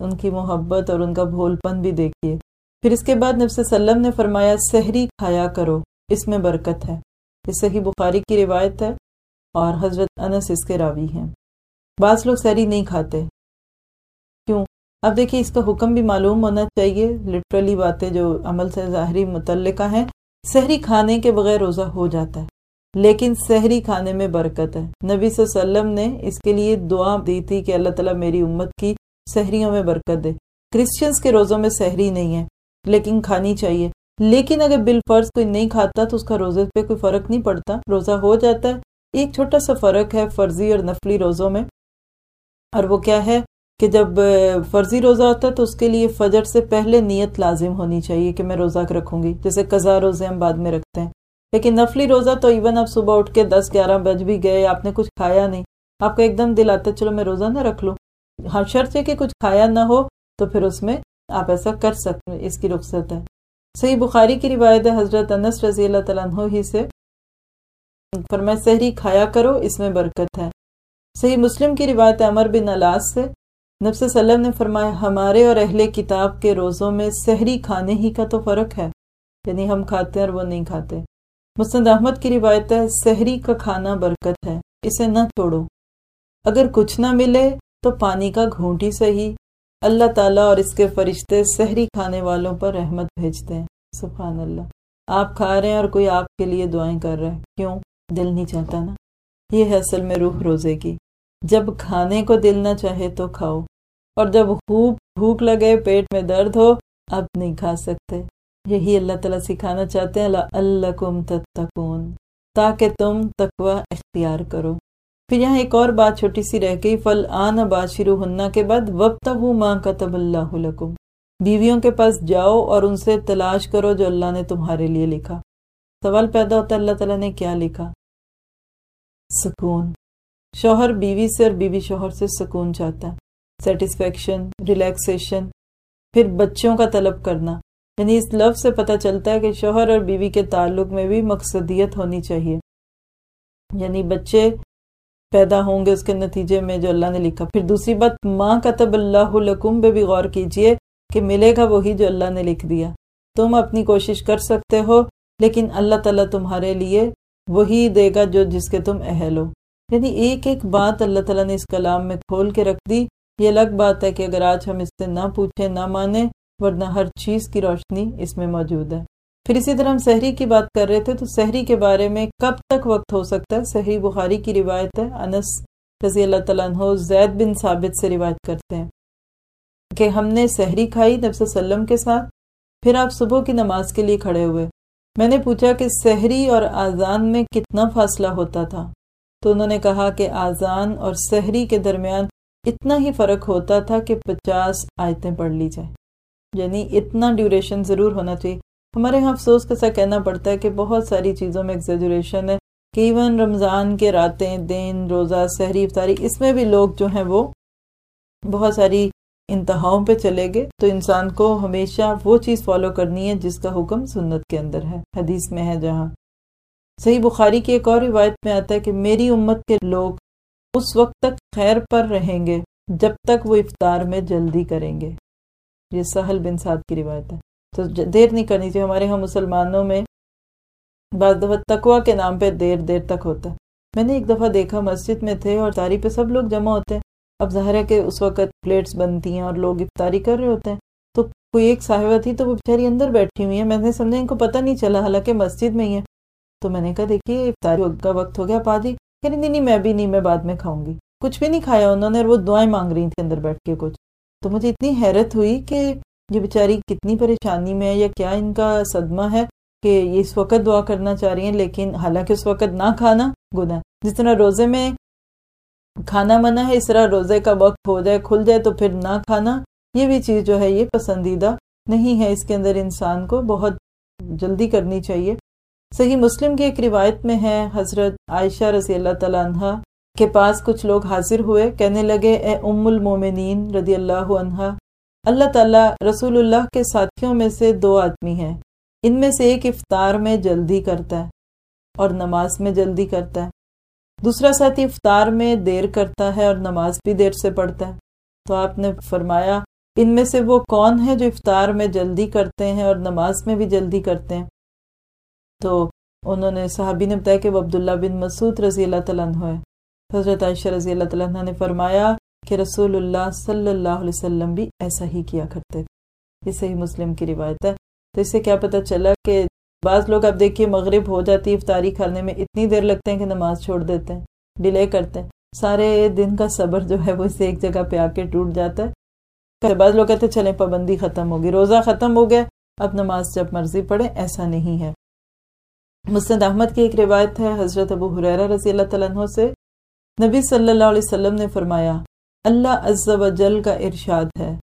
Speaker 1: ان کی محبت اور ان کا بھول پن بھی دیکھیے۔ پھر اس کے بعد نفس سلم نے فرمایا، سحری کھایا کرو، اس میں برکت ہے۔ اس سے ہی بخاری کی روایت ہے اور حضرت انس اس کے راوی ہیں۔ بعض لوگ سحری نہیں کھاتے۔ کیوں؟ اب دیکھیے اس کا حکم بھی معلوم ہونا چاہیے۔ لٹرلی باتیں جو عمل سے ظاہری متعلقہ ہیں، سحری کھانے کے بغیر روزہ ہو جاتا ہے، لیکن سحری کھانے میں برکت ہے۔ نبی صلی اللہ علیہ وسلم نے اس کے لیے دعا دی تھی کہ اللہ تعالیٰ میری امت کی سحریوں میں برکت دے۔ کرسچنس کے روزوں میں سحری نہیں ہے، لیکن کھانی چاہیے۔ لیکن اگر بال فرض کوئی نہیں کھاتا تو اس کا روزے پہ کوئی فرق نہیں پڑتا۔ روزہ ہو جاتا ہے۔ ایک چھوٹا سا فرق ہے فرضی اور نفلی روزوں میں۔ اور وہ کیا ہے؟ کہ جب فرضی روزہ ہوتا ہے تو اس کے لیے فجر سے پہلے نیت لازم ہونی چاہیے کہ میں روزہ رکھوں گی، جیسے قضا روزے ہم بعد میں رکھتے ہیں۔ لیکن نفلی روزہ تو ایون آپ صبح اٹھ کے دس، گیارہ بج بھی گئے، آپ نے کچھ کھایا نہیں، آپ کو ایک دم دل آتا ہے، چلو میں روزہ نہ رکھ لوں۔ ہاں شرط ہے کہ کچھ کھایا نہ ہو تو پھر اس میں آپ ایسا کر سکتے اس کی رخصت ہے۔ صحیح بخاری کی روایت ہے، حضرت انس رضی اللہ تعالیٰ عنہ ہی سے فرمائے سحری کھایا کرو، اس میں برکت ہے۔ صحیح مسلم کی روایت عمر بن الاس سے نفس وسلم نے فرمایا، ہمارے اور اہل کتاب کے روزوں میں سحری کھانے ہی کا تو فرق ہے۔ یعنی ہم کھاتے ہیں اور وہ نہیں کھاتے۔ مسند احمد کی روایت ہے، سحری کا کھانا برکت ہے، اسے نہ چھوڑو۔ اگر کچھ نہ ملے تو پانی کا گھونٹی صحیح۔ اللہ تعالیٰ اور اس کے فرشتے سحری کھانے والوں پر رحمت بھیجتے ہیں۔ سبحان اللہ۔ آپ کھا رہے ہیں اور کوئی آپ کے لیے دعائیں کر رہا ہے۔ کیوں؟ دل نہیں چاہتا نا۔ یہ ہے اصل میں روح روزے کی۔ جب کھانے کو دل نہ چاہے تو کھاؤ، اور جب خوب بھوک لگے پیٹ میں درد ہو اب نہیں کھا سکتے۔ یہی اللہ تعالیٰ سکھانا چاہتے ہیں اللہ کم تتکون تاکہ تم تقوی اختیار کرو۔ پھر یہاں ایک اور بات چھوٹی سی رہ گئی فل آن باشرو ہننا کے بعد وقت ماں کا تب اللہ لکم بیویوں کے پاس جاؤ اور ان سے تلاش کرو جو اللہ نے تمہارے لیے لکھا۔ سوال پیدا ہوتا ہے، اللہ تعالیٰ نے کیا لکھا؟ سکون۔ شوہر بیوی سے اور بیوی شوہر سے سکون چاہتا ہے۔ سیٹسفیکشن ریلیکسیشن پھر بچوں کا طلب کرنا۔ یعنی اس لفظ سے پتہ چلتا ہے کہ شوہر اور بیوی کے تعلق میں بھی مقصدیت ہونی چاہیے۔ یعنی بچے پیدا ہوں گے اس کے نتیجے میں جو اللہ نے لکھا۔ پھر دوسری بات، ماں کا تب اللہ لکم پہ بھی غور کیجیے کہ ملے گا وہی جو اللہ نے لکھ دیا۔ تم اپنی کوشش کر سکتے ہو، لیکن اللہ تعالیٰ تمہارے لیے وہی دے گا جو جس کے تم اہل ہو۔ یعنی ایک ایک بات اللہ تعالیٰ نے اس کلام میں کھول کے رکھ دی۔ یہ الگ بات ہے کہ اگر آج ہم اس سے نہ پوچھیں، نہ مانیں، ورنہ ہر چیز کی روشنی اس میں موجود ہے۔ پھر اسی طرح ہم سحری کی بات کر رہے تھے، تو سحری کے بارے میں کب تک وقت ہو سکتا ہے؟ سحری بخاری کی روایت ہے، انس رضی اللہ تعالیٰ عنہ زید بن ثابت سے روایت کرتے ہیں کہ ہم نے سحری کھائی نبی وسلم کے ساتھ، پھر آپ صبح کی نماز کے لیے کھڑے ہوئے۔ میں نے پوچھا کہ سحری اور آزان میں کتنا فاصلہ ہوتا تھا؟ تو انہوں نے کہا کہ آزان اور سحری کے درمیان اتنا ہی فرق ہوتا تھا کہ پچاس آیتیں پڑھ لی جائیں۔ یعنی اتنا ڈیوریشن ضرور ہونا چاہیے۔ ہمارے یہاں افسوس کے ساتھ کہنا پڑتا ہے کہ بہت ساری چیزوں میں ایگزیجوریشن ہے۔ کہ ایون رمضان کے راتیں دین روزہ، سحری، افطاری، اس میں بھی لوگ جو ہیں وہ بہت ساری انتہاؤں پہ چلے گئے۔ تو انسان کو ہمیشہ وہ چیز فالو کرنی ہے جس کا حکم سنت کے اندر ہے، حدیث میں ہے جہاں۔ صحیح بخاری کی ایک اور روایت میں آتا ہے کہ میری امت کے لوگ اس وقت تک خیر پر رہیں گے جب تک وہ افطار میں جلدی کریں گے۔ یہ سہل بن سعد کی روایت ہے۔ تو دیر نہیں کرنی چاہیے، ہمارے یہاں مسلمانوں میں بعض دفعہ تقوا کے نام پہ دیر دیر تک ہوتا ہے۔ میں نے ایک دفعہ دیکھا، مسجد میں تھے اور تاری پہ سب لوگ جمع ہوتے ہیں۔ اب ظاہر ہے کہ اس وقت پلیٹس بنتی ہیں اور لوگ افطاری کر رہے ہوتے ہیں۔ تو کوئی ایک صاحبہ تھی تو وہ بیچاری اندر بیٹھی ہوئی ہے میں نے سمجھا ان کو پتہ نہیں چلا، حالانکہ مسجد میں ہی ہے تو میں نے کہا، دیکھیے، افطاری کا وقت ہو گیا پادی کہ نہیں نہیں، میں بھی نہیں، میں بعد میں کھاؤں گی۔ کچھ بھی نہیں کھایا انہوں نے اور وہ دعائیں مانگ رہی تھی اندر بیٹھ کے کچھ۔ تو مجھے اتنی حیرت ہوئی کہ یہ بیچاری کتنی پریشانی میں ہے یا کیا ان کا صدمہ ہے کہ یہ اس وقت دعا کرنا چاہ رہی ہیں، لیکن حالانکہ اس وقت نہ کھانا گناہ۔ جس طرح روزے میں کھانا منع ہے، اس طرح روزے کا وقت ہو جائے، کھل جائے تو پھر نہ کھانا۔ یہ بھی چیز جو ہے، یہ پسندیدہ نہیں ہے۔ اس کے اندر انسان کو بہت جلدی کرنی چاہیے۔ صحیح مسلم کی ایک روایت میں ہے، حضرت عائشہ رضی اللہ تعالیٰ عنہ کے پاس کچھ لوگ حاضر ہوئے، کہنے لگے، اے ام المومنین رضی اللہ عنہ، اللہ تعالیٰ رسول اللہ کے ساتھیوں میں سے دو آدمی ہیں۔ ان میں سے ایک افطار میں جلدی کرتا ہے اور نماز میں جلدی کرتا ہے۔ دوسرا ساتھی افطار میں دیر کرتا ہے اور نماز بھی دیر سے پڑھتا ہے۔ تو آپ نے فرمایا، ان میں سے وہ کون ہے جو افطار میں جلدی کرتے ہیں اور نماز میں بھی جلدی کرتے ہیں؟ تو انہوں نے صحابی نے بتایا کہ وہ عبداللہ بن مسعود رضی اللہ تعالیٰ عنہ ہے۔ حضرت عائشہ رضی اللہ تعالیٰ عنہ نے فرمایا کہ رسول اللہ صلی اللہ علیہ وسلم بھی ایسا ہی کیا کرتے تھے۔ یہ صحیح مسلم کی روایت ہے۔ تو اس سے کیا پتہ چلا کہ بعض لوگ اب دیکھیے مغرب ہو جاتی ہے، افطاری کھانے میں اتنی دیر لگتے ہیں کہ نماز چھوڑ دیتے ہیں، ڈیلے کرتے ہیں۔ سارے دن کا صبر جو ہے وہ اسے ایک جگہ پہ آ کے ٹوٹ جاتا ہے۔ بعض لوگ کہتے ہیں، چلیں پابندی ختم ہوگی، روزہ ختم ہو گیا، اب نماز جب مرضی پڑھے ایسا نہیں ہے۔ مسند احمد کی ایک روایت ہے، حضرت ابو حریرہ رضی اللہ تعالیٰ عنہ سے۔ نبی صلی اللہ علیہ وسلم نے فرمایا، اللہ عز و جل کا ارشاد ہے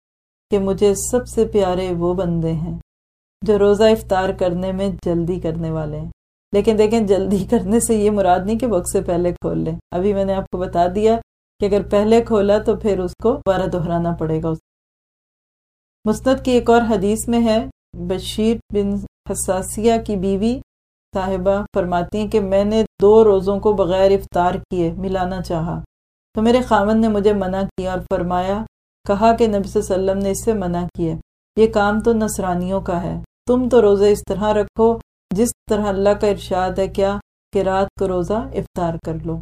Speaker 1: کہ مجھے سب سے پیارے وہ بندے ہیں جو روزہ افطار کرنے میں جلدی کرنے والے ہیں۔ لیکن دیکھیں، جلدی کرنے سے یہ مراد نہیں کہ وقت سے پہلے کھول لیں ابھی میں نے آپ کو بتا دیا کہ اگر پہلے کھولا تو پھر اس کو دوبارہ دہرانا پڑے گا۔ مسند کی ایک اور حدیث میں ہے، بشیر بن حساسیہ کی بیوی صاحبہ فرماتی ہیں کہ میں نے دو روزوں کو بغیر افطار کیے ملانا چاہا۔ تو میرے خامن نے مجھے منع کیا اور فرمایا، کہا کہ نبی صلی اللہ علیہ وسلم نے اس سے منع کیا۔ یہ کام تو نصرانیوں کا ہے۔ تم تو روزے اس طرح رکھو جس طرح اللہ کا ارشاد ہے، کیا کہ رات کو روزہ افطار کر لو۔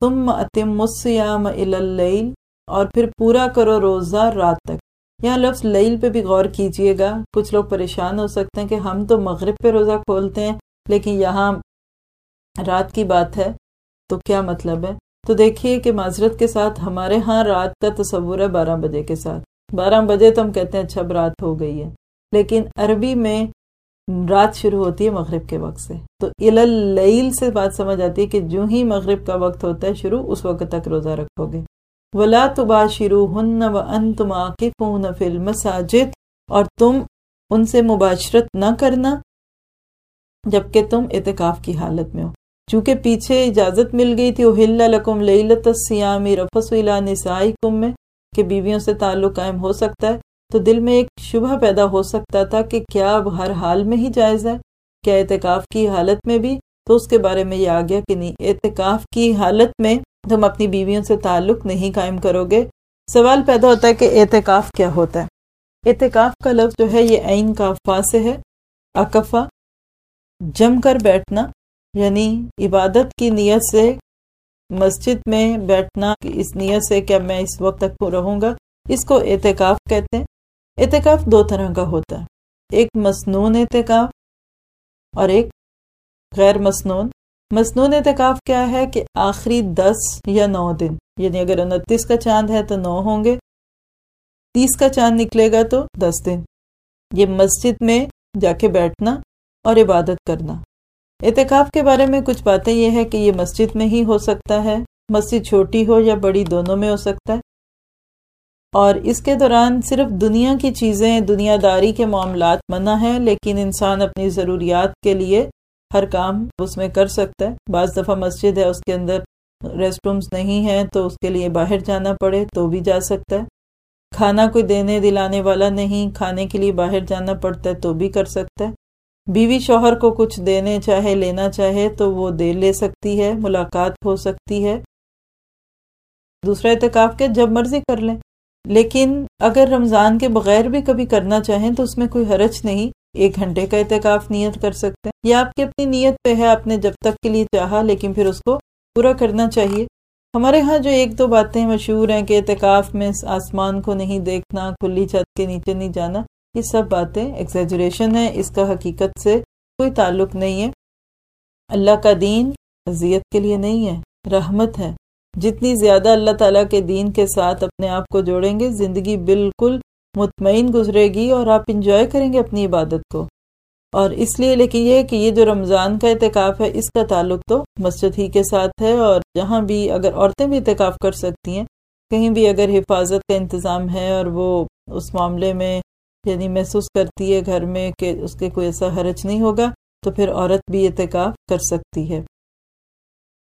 Speaker 1: تم اتم مسیام اللیل اور پھر پورا کرو روزہ رات تک۔ یہاں لفظ لیل پہ بھی غور کیجیے گا۔ کچھ لوگ پریشان ہو سکتے ہیں کہ ہم تو مغرب پہ روزہ کھولتے ہیں۔ لیکن یہاں رات کی بات ہے، تو کیا مطلب ہے؟ تو دیکھیے کہ معذرت کے ساتھ ہمارے ہاں رات کا تصور ہے بارہ بجے کے ساتھ۔ بارہ بجے تو ہم کہتے ہیں اچھا رات ہو گئی ہے۔ لیکن عربی میں رات شروع ہوتی ہے مغرب کے وقت سے۔ تو اللیل سے بات سمجھ آتی ہے کہ جو ہی مغرب کا وقت ہوتا ہے، شروع اس وقت تک روزہ رکھو گے۔ ولا تبا شروع ہن و ان تم فل اور تم ان سے مباشرت نہ کرنا۔ جبکہ تم اعتکاف کی حالت میں ہو۔ چونکہ پیچھے اجازت مل گئی تھی اہل لکم لیلت السیامی رفس الى نسائکم میں کہ بیویوں سے تعلق قائم ہو سکتا ہے۔ تو دل میں ایک شبہ پیدا ہو سکتا تھا کہ کیا اب ہر حال میں ہی جائز ہے۔ کیا اعتکاف کی حالت میں بھی؟ تو اس کے بارے میں یہ آ گیا کہ نہیں، اعتکاف کی حالت میں تم اپنی بیویوں سے تعلق نہیں قائم کرو گے۔ سوال پیدا ہوتا ہے کہ اعتکاف کیا ہوتا ہے۔ اعتکاف کا لفظ جو ہے، یہ عین کافا سے ہے، اکفا جم کر بیٹھنا یعنی عبادت کی نیت سے مسجد میں بیٹھنا اس نیت سے کیا میں اس وقت تک رہوں گا، اس کو اعتکاف کہتے ہیں۔ اعتکاف دو طرح کا ہوتا ہے۔ ایک مسنون اعتکاف اور ایک غیر مسنون۔ مسنون اعتکاف کیا ہے کہ آخری دس یا نو دن یعنی اگر انتیس کا چاند ہے تو نو ہوں گے۔ تیس کا چاند نکلے گا تو دس دن۔ یہ مسجد میں جا کے بیٹھنا اور عبادت کرنا۔ اعتکاف کے بارے میں کچھ باتیں یہ ہے کہ یہ مسجد میں ہی ہو سکتا ہے، مسجد چھوٹی ہو یا بڑی دونوں میں ہو سکتا ہے۔ اور اس کے دوران صرف دنیا کی چیزیں، دنیا داری کے معاملات منع ہیں، لیکن انسان اپنی ضروریات کے لیے ہر کام اس میں کر سکتا ہے۔ بعض دفعہ مسجد ہے، اس کے اندر ریسٹ رومز نہیں ہیں، تو اس کے لیے باہر جانا پڑے تو بھی جا سکتا ہے۔ کھانا کوئی دینے دلانے والا نہیں، کھانے کے لیے باہر جانا پڑتا ہے تو بھی کر سکتا ہے۔ بیوی شوہر کو کچھ دینے چاہے، لینا چاہے تو وہ دے لے سکتی ہے، ملاقات ہو سکتی ہے۔ دوسرا اعتکاف کے جب مرضی کر لیں۔ لیکن اگر رمضان کے بغیر بھی کبھی کرنا چاہیں تو اس میں کوئی حرج نہیں، ایک گھنٹے کا اعتکاف نیت کر سکتے ہیں۔ یا آپ کی اپنی نیت پہ ہے، آپ نے جب تک کے لیے چاہا لیکن پھر اس کو پورا کرنا چاہیے۔ ہمارے ہاں جو ایک دو باتیں مشہور ہیں کہ اعتکاف میں آسمان کو نہیں دیکھنا، کھلی چھت کے نیچے نہیں جانا یہ سب باتیں ایکزیجریشن ہے اس کا حقیقت سے کوئی تعلق نہیں ہے۔ اللہ کا دین اذیت کے لیے نہیں ہے، رحمت ہے۔ جتنی زیادہ اللہ تعالیٰ کے دین کے ساتھ اپنے آپ کو جوڑیں گے، زندگی بالکل مطمئن گزرے گی اور آپ انجوائے کریں گے اپنی عبادت کو۔ اور اس لیے لیکن یہ کہ یہ جو رمضان کا اعتکاف ہے، اس کا تعلق تو مسجد ہی کے ساتھ ہے۔ اور جہاں بھی اگر عورتیں بھی اعتکاف کر سکتی ہیں، کہیں بھی اگر حفاظت کا انتظام ہے اور وہ اس معاملے میں یعنی محسوس کرتی ہے گھر میں کہ اس کے کوئی ایسا حرج نہیں ہوگا، تو پھر عورت بھی اعتکاف کر سکتی ہے۔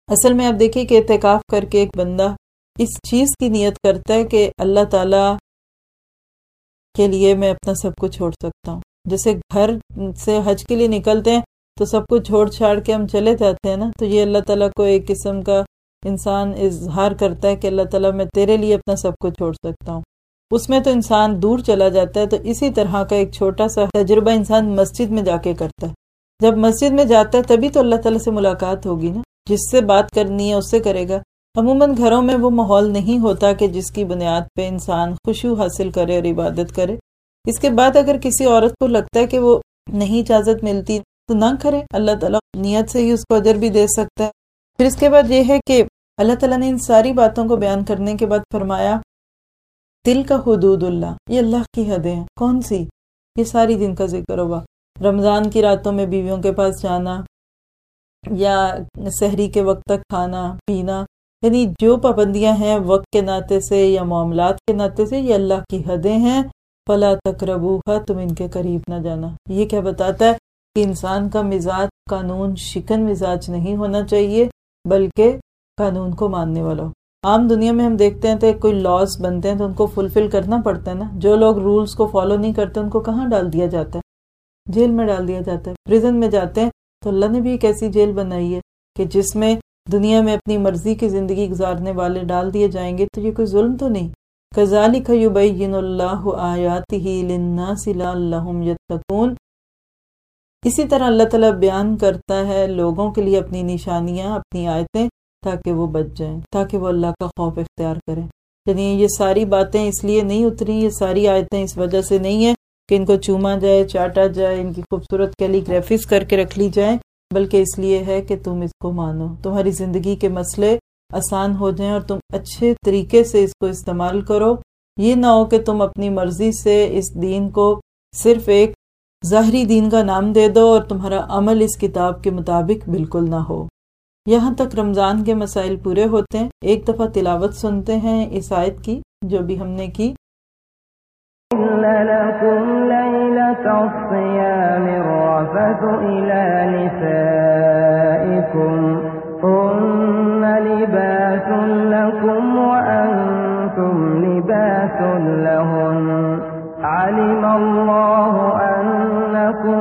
Speaker 1: اصل میں آپ دیکھیں کہ اعتکاف کر کے ایک بندہ اس چیز کی نیت کرتا ہے کہ اللہ تعالیٰ کے لیے میں اپنا سب کچھ چھوڑ سکتا ہوں۔ جیسے گھر سے حج کے لیے نکلتے ہیں، تو سب کچھ چھوڑ چھاڑ کے ہم چلے جاتے ہیں نا، تو یہ اللہ تعالیٰ کو ایک قسم کا انسان اظہار کرتا ہے کہ اللہ تعالیٰ میں تیرے لیے اپنا سب کچھ چھوڑ سکتا ہوں۔ اس میں تو انسان دور چلا جاتا ہے تو اسی طرح کا ایک چھوٹا سا تجربہ انسان مسجد میں جا کے کرتا ہے۔ جب مسجد میں جاتا ہے تبھی تو اللہ تعالیٰ سے ملاقات ہوگی نا۔ جس سے بات کرنی ہے اس سے کرے گا۔ عموماً گھروں میں وہ ماحول نہیں ہوتا کہ جس کی بنیاد پہ انسان خوشو حاصل کرے اور عبادت کرے۔ اس کے بعد اگر کسی عورت کو لگتا ہے کہ وہ نہیں اجازت ملتی تو نہ کرے۔ اللہ تعالیٰ نیت سے ہی اس کو اجر بھی دے سکتا ہے۔ پھر اس کے بعد یہ ہے کہ اللہ تعالیٰ نے ان ساری باتوں کو بیان کرنے کے بعد فرمایا دل کا حدود اللہ، یہ اللہ کی حدیں ہیں۔ کون سی؟ یہ ساری دن کا ذکر ہوا۔ رمضان کی راتوں میں بیویوں کے پاس جانا یا سحری کے وقت تک کھانا، پینا یعنی جو پابندیاں ہیں وقت کے ناطے سے یا معاملات کے ناطے سے، یہ اللہ کی حدیں ہیں۔ فلا تقربو تم ان کے قریب نہ جانا۔ یہ کیا بتاتا ہے کہ انسان کا مزاج، قانون، شکن مزاج نہیں ہونا چاہیے، بلکہ قانون کو ماننے والا ہو عام دنیا میں ہم دیکھتے ہیں تو کوئی لاس بنتے ہیں تو ان کو فلفل کرنا پڑتا ہے نا۔ جو لوگ رولز کو فالو نہیں کرتے ان کو کہاں ڈال دیا جاتا ہے؟ جیل میں ڈال دیا جاتا ہے۔ پریزن میں جاتے ہیں تو اللہ نے بھی ایک ایسی جیل بنائی ہے کہ جس میں دنیا میں اپنی مرضی کی زندگی گزارنے والے ڈال دیے جائیں گے تو یہ کوئی ظلم تو نہیں۔ کزالک یبین اللہ آیاتہ للناس لعلہم یتقون اسی طرح اللہ تعالیٰ بیان کرتا ہے لوگوں کے لیے اپنی نشانیاں، اپنی آیتیں۔ تاکہ وہ بچ جائیں، تاکہ وہ اللہ کا خوف اختیار کریں۔ یعنی یہ ساری باتیں اس لیے نہیں اتری، یہ ساری آیتیں اس وجہ سے نہیں ہیں کہ ان کو چوما جائے، چاٹا جائے، ان کی خوبصورت کیلی گرافس کر کے رکھ لی جائیں، بلکہ اس لیے ہے کہ تم اس کو مانو۔ تمہاری زندگی کے مسئلے آسان ہو جائیں اور تم اچھے طریقے سے اس کو استعمال کرو۔ یہ نہ ہو کہ تم اپنی مرضی سے اس دین کو صرف ایک ظاہری دین کا نام دے دو اور تمہارا عمل اس کتاب کے مطابق بالکل نہ ہو۔ یہاں تک رمضان کے مسائل پورے ہوتے ہیں۔ ایک دفعہ تلاوت سنتے ہیں اس آیت کی، جو بھی ہم نے کی۔
Speaker 2: علم الله أنكم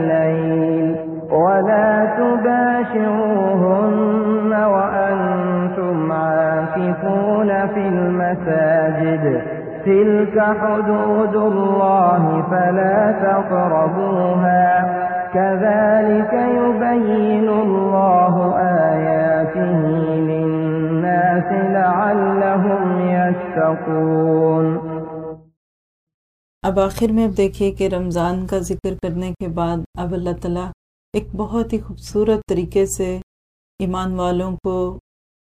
Speaker 2: المساجد. تلك حدود الله فلا تقربوها. كذلك يبين الله آياته للناس لعلهم يتقون.
Speaker 1: اب آخر میں اب دیکھیے کہ رمضان کا ذکر کرنے کے بعد اب اللہ تعالیٰ ایک بہت ہی خوبصورت طریقے سے ایمان والوں کو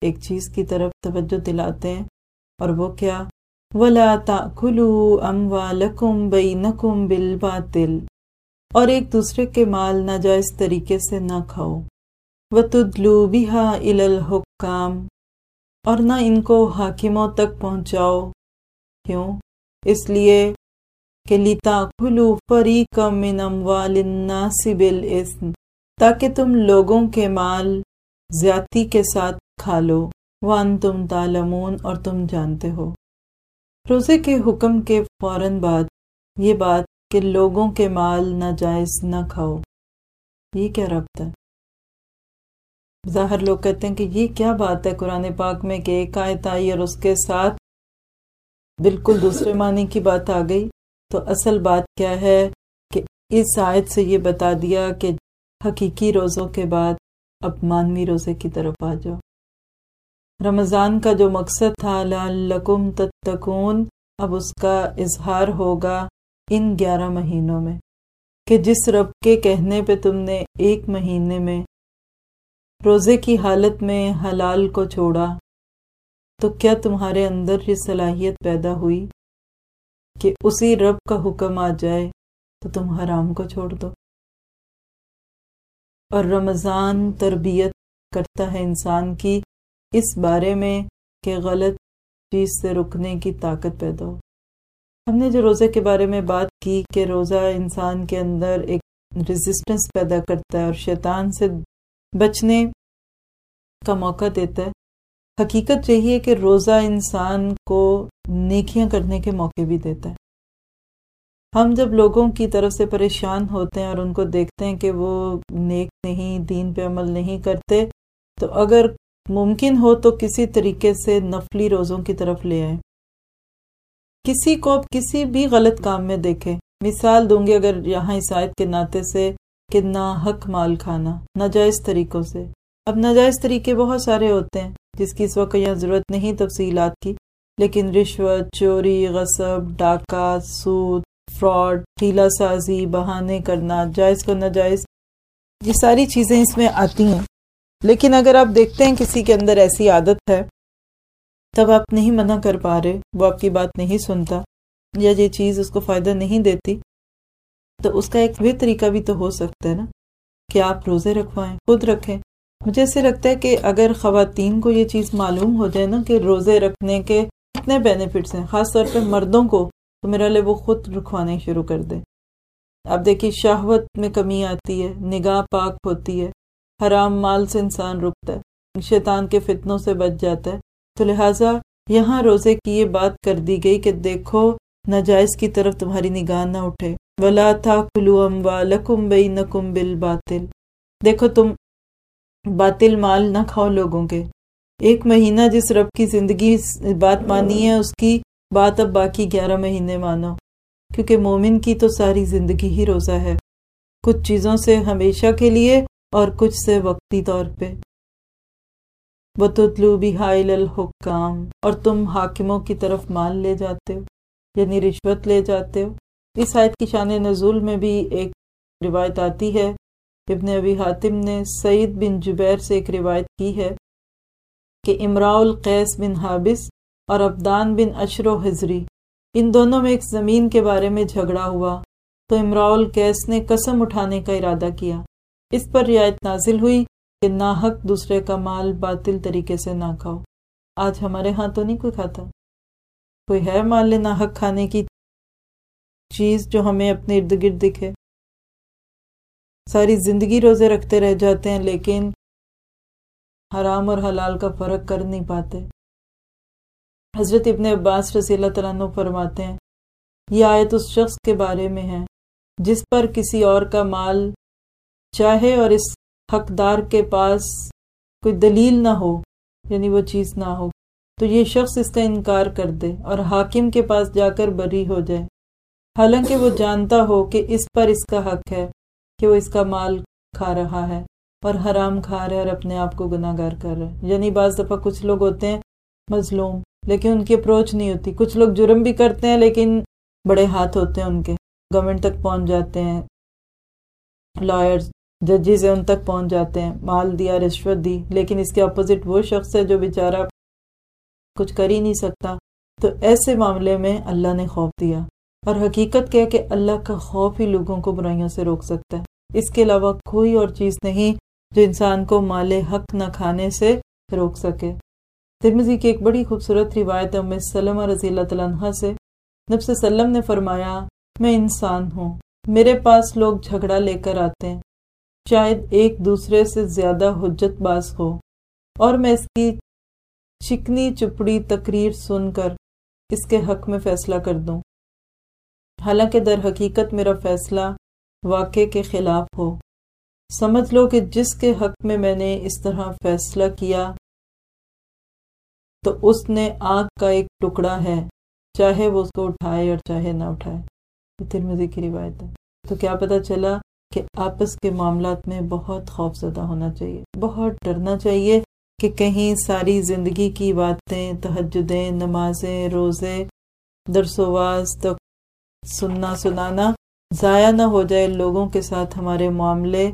Speaker 1: ایک چیز کی طرف توجہ دلاتے ہیں۔ اور وہ کیا؟ ولا تاکلوا اموالکم بینکم بالباطل اور ایک دوسرے کے مال ناجائز طریقے سے نہ کھاؤ۔ وتدلو بها الى الحکام اور نہ ان کو حاکموں تک پہنچاؤ۔ کیوں؟ اس لیے کہ لتاکلوا فریقا من اموال الناس بالاسم تاکہ تم لوگوں کے مال زیادتی کے ساتھ کھا لو۔ وانتم تعلمون اور تم جانتے ہو۔ روزے کے حکم کے فوراً بعد یہ بات کہ لوگوں کے مال ناجائز نہ کھاؤ۔ یہ کیا ربط ہے؟ ظاہر لوگ کہتے ہیں کہ یہ کیا بات ہے قرآن پاک میں کہ ایک آیت آئی اور اس کے ساتھ بالکل دوسرے معنی کی بات آ گئی۔ تو اصل بات کیا ہے کہ اس آیت سے یہ بتا دیا کہ حقیقی روزوں کے بعد اب مانوی روزے کی طرف آ جاؤ۔ رمضان کا جو مقصد تھا لعلکم تتقون، اب اس کا اظہار ہوگا ان گیارہ مہینوں میں کہ جس رب کے کہنے پہ تم نے ایک مہینے میں روزے کی حالت میں حلال کو چھوڑا، تو کیا تمہارے اندر یہ صلاحیت پیدا ہوئی کہ اسی رب کا حکم آ جائے تو تم حرام کو چھوڑ دو؟ اور رمضان تربیت کرتا ہے انسان کی اس بارے میں کہ غلط چیز سے رکنے کی طاقت پیدا ہو۔ ہم نے جو روزے کے بارے میں بات کی کہ روزہ انسان کے اندر ایک ریزسٹنس پیدا کرتا ہے اور شیطان سے بچنے کا موقع دیتا ہے۔ حقیقت یہی ہے کہ روزہ انسان کو نیکیاں کرنے کے موقع بھی دیتا ہے۔ ہم جب لوگوں کی طرف سے پریشان ہوتے ہیں اور ان کو دیکھتے ہیں کہ وہ نیک نہیں، دین پہ عمل نہیں کرتے، تو اگر ممکن ہو تو کسی طریقے سے نفلی روزوں کی طرف لے آئیں۔ کسی کو کسی بھی غلط کام میں دیکھیں۔ مثال دوں گی اگر یہاں عیسائیت کے ناطے سے کہ نہ حق مال کھانا، ناجائز طریقوں سے۔ اب ناجائز طریقے بہت سارے ہوتے ہیں، جس کی اس وقت یہاں ضرورت نہیں تفصیلات کی، لیکن رشوت، چوری، غصب، ڈاکہ، سود، فراڈ، ٹھیلا سازی، بہانے کرنا، جائز کو ناجائز، یہ ساری چیزیں اس میں آتی ہیں۔ لیکن اگر آپ دیکھتے ہیں کسی کے اندر ایسی عادت ہے، تب آپ نہیں منع کر پا رہے، وہ آپ کی بات نہیں سنتا یا یہ چیز اس کو فائدہ نہیں دیتی، تو اس کا ایک بھی طریقہ بھی تو ہو سکتا ہے نا کہ آپ روزے رکھوائیں، خود رکھیں۔ مجھے ایسے لگتا ہے کہ اگر خواتین کو یہ چیز معلوم ہو جائے نا کہ روزے رکھنے کے کتنے بینیفٹس ہیں، خاص طور پہ مردوں کو، تو میرا لیے وہ خود رکھوانے شروع کر دیں۔ اب دیکھیے، شہوت میں کمی آتی ہے، نگاہ پاک ہوتی ہے۔ حرام مال سے انسان رکتا ہے۔ شیطان کے فتنوں سے بچ جاتا ہے۔ تو لہٰذا یہاں روزے کی یہ بات کر دی گئی کہ دیکھو، ناجائز کی طرف تمہاری نگاہ نہ اٹھے۔ ولا تھا کلو ام لکم بئی نکم بل باطل دیکھو، تم باطل مال نہ کھاؤ لوگوں کے۔ ایک مہینہ جس رب کی زندگی بات مانی ہے، اس کی بات اب باقی گیارہ مہینے مانو کیونکہ مومن کی تو ساری زندگی ہی روزہ ہے۔ کچھ چیزوں سے ہمیشہ کے لیے اور کچھ سے وقتی طور پہ۔ بتلو بھی ہائل الحکام اور تم حاکموں کی طرف مال لے جاتے ہو یعنی رشوت لے جاتے ہو۔ اس آیت کی شان نزول میں بھی ایک روایت آتی ہے۔ ابن ابی حاتم نے سعید بن جبیر سے ایک روایت کی ہے کہ امراء القیس بن حابس اور ابدان بن اشر و حضری، ان دونوں میں ایک زمین کے بارے میں جھگڑا ہوا، تو امراء القیس نے قسم اٹھانے کا ارادہ کیا۔ اس پر رعایت نازل ہوئی کہ ناحق دوسرے کا مال باطل طریقے سے نہ کھاؤ۔ آج ہمارے ہاں تو نہیں کوئی کھاتا۔ کوئی ہے مال ناحق کھانے کی چیز جو ہمیں اپنے ارد گرد دکھے؟ ساری زندگی روزے رکھتے رہ جاتے ہیں لیکن حرام اور حلال کا فرق کر نہیں پاتے۔ حضرت ابن عباس رضی اللہ تعالیٰ عنہ فرماتے ہیں، یہ آیت اس شخص کے بارے میں ہے جس پر کسی اور کا مال چاہے اور اس حقدار کے پاس کوئی دلیل نہ ہو یعنی وہ چیز نہ ہو، تو یہ شخص اس کا انکار کر دے اور حاکم کے پاس جا کر بری ہو جائے۔ حالانکہ وہ جانتا ہو کہ اس پر اس کا حق ہے کہ وہ اس کا مال کھا رہا ہے اور حرام کھا رہا ہے اور اپنے آپ کو گناہ گار کر رہا ہے۔ یعنی بعض دفعہ کچھ لوگ ہوتے ہیں مظلوم، لیکن ان کی اپروچ نہیں ہوتی۔ کچھ لوگ جرم بھی کرتے ہیں، لیکن بڑے ہاتھ ہوتے ہیں ان کے۔ گورنمنٹ تک پہنچ جاتے ہیں، لائرز ججز ان تک پہنچ جاتے ہیں۔ مال دیا، رشوت دی، لیکن اس کے اپوزٹ وہ شخص ہے جو بیچارہ کچھ کر ہی نہیں سکتا۔ تو ایسے معاملے میں اللہ نے خوف دیا۔ اور حقیقت کیا کہ اللہ کا خوف ہی لوگوں کو برائیوں سے روک سکتا ہے۔ اس کے علاوہ کوئی اور چیز نہیں جو انسان کو مال حق نہ کھانے سے روک سکے۔ ترمزی کی ایک بڑی خوبصورت روایت ام سلم رضی اللہ تعالیٰ عنہ سے۔ نبس سلم نے فرمایا، میں انسان ہوں، میرے پاس لوگ جھگڑا لے کر آتے ہیں۔ شاید ایک دوسرے سے زیادہ حجت باز ہو۔ اور میں اس کی چکنی چپڑی تقریر سن کر اس کے حق میں فیصلہ کر دوں۔ حالانکہ در حقیقت میرا فیصلہ واقع کے خلاف ہو۔ سمجھ لو کہ جس کے حق میں میں نے اس طرح فیصلہ کیا، تو اس نے آگ کا ایک ٹکڑا ہے، چاہے وہ اس کو اٹھائے اور چاہے نہ اٹھائے۔ یہ ترمزی کی روایت ہے۔ تو کیا پتا چلا کہ آپس کے معاملات میں بہت خوف زدہ ہونا چاہیے۔ بہت ڈرنا چاہیے کہ کہیں ساری زندگی کی باتیں، تہجدیں، نمازیں، روزے، درس واز تک سننا سنانا ضائع نہ ہو جائے لوگوں کے ساتھ ہمارے معاملے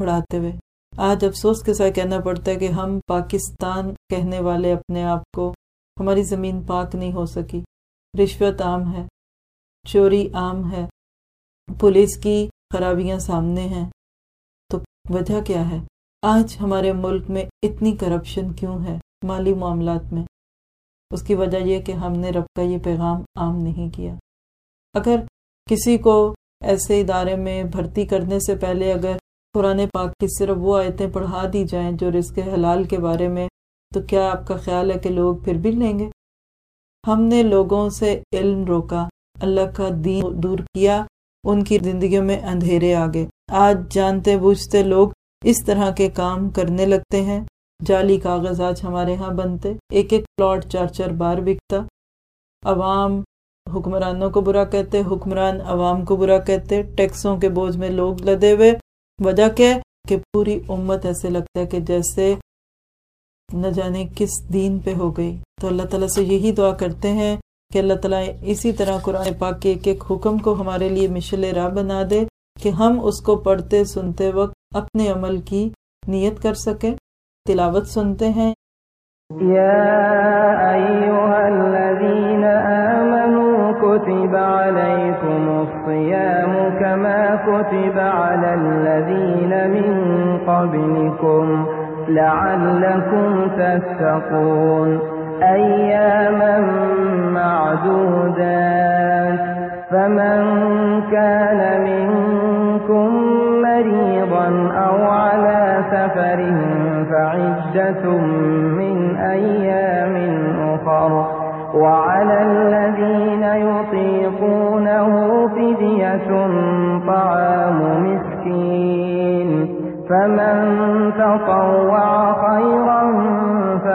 Speaker 1: بڑھاتے ہوئے۔ آج افسوس کے ساتھ کہنا پڑتا ہے کہ ہم پاکستان کہنے والے اپنے آپ کو ہماری زمین پاک نہیں ہو سکی۔ رشوت عام ہے، چوری عام ہے۔ پولیس کی خرابیاں سامنے ہیں، تو وجہ کیا ہے؟ آج ہمارے ملک میں اتنی کرپشن کیوں ہے مالی معاملات میں؟ اس کی وجہ یہ کہ ہم نے رب کا یہ پیغام عام نہیں کیا۔ اگر کسی کو ایسے ادارے میں بھرتی کرنے سے پہلے اگر قرآن پاک کی صرف وہ آیتیں پڑھا دی جائیں جو رزق حلال کے بارے میں، تو کیا آپ کا خیال ہے کہ لوگ پھر بھی لیں گے؟ ہم نے لوگوں سے علم روکا، اللہ کا دین دور کیا ان کی زندگیوں میں اندھیرے آگے آج جانتے بوجھتے لوگ اس طرح کے کام کرنے لگتے ہیں۔ جعلی کاغذ آج ہمارے ہاں بنتے۔ ایک ایک پلاٹ چار چار بار بکتا۔ عوام حکمرانوں کو برا کہتے، حکمران عوام کو برا کہتے۔ ٹیکسوں کے بوجھ میں لوگ لدے ہوئے۔ وجہ کیا کہ پوری امت ایسے لگتا ہے کہ جیسے نہ جانے کس دین پہ ہو گئی۔ تو اللہ تعالیٰ سے یہی دعا کرتے ہیں کہ اللہ تعالیٰ اسی طرح قرآن پاک کے ایک ایک حکم کو ہمارے لیے مشل راہ بنا دے کہ ہم اس کو پڑھتے، سنتے وقت اپنے عمل کی نیت کر سکیں، تلاوت سنتے ہیں۔
Speaker 2: يا أيها الذين آمنوا كتب عليكم الصيام كما كتب على الذين من قبلكم لعلكم تتقون۔ أياما معدودات. فمن كان منكم مريضا أو على سفر فعدة من أيام أخر. وعلى الذين يطيقونه فدية طعام مسكين. فمن تطوع خيرا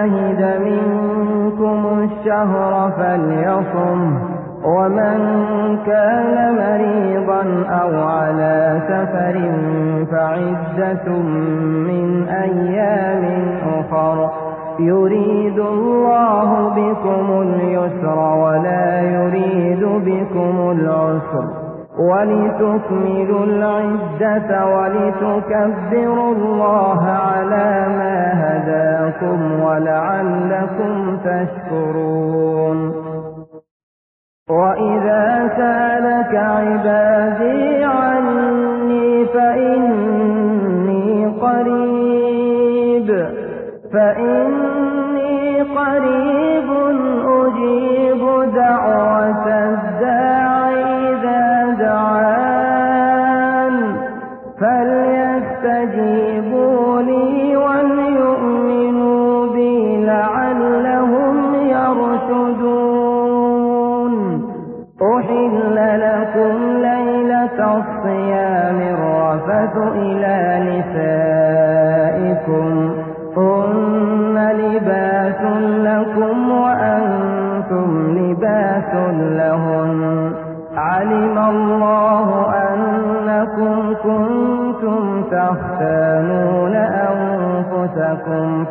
Speaker 2: شهد منكم الشهر فليصم ومن كان مريضا أو على سفر فعدة من أيام أخر يريد الله بكم اليسر ولا يريد بكم العسر ولتكملوا العدة ولتكبروا الله على ما هداكم ولعلكم تشكرون. وإذا سألك عبادي عني فإني قريب فإني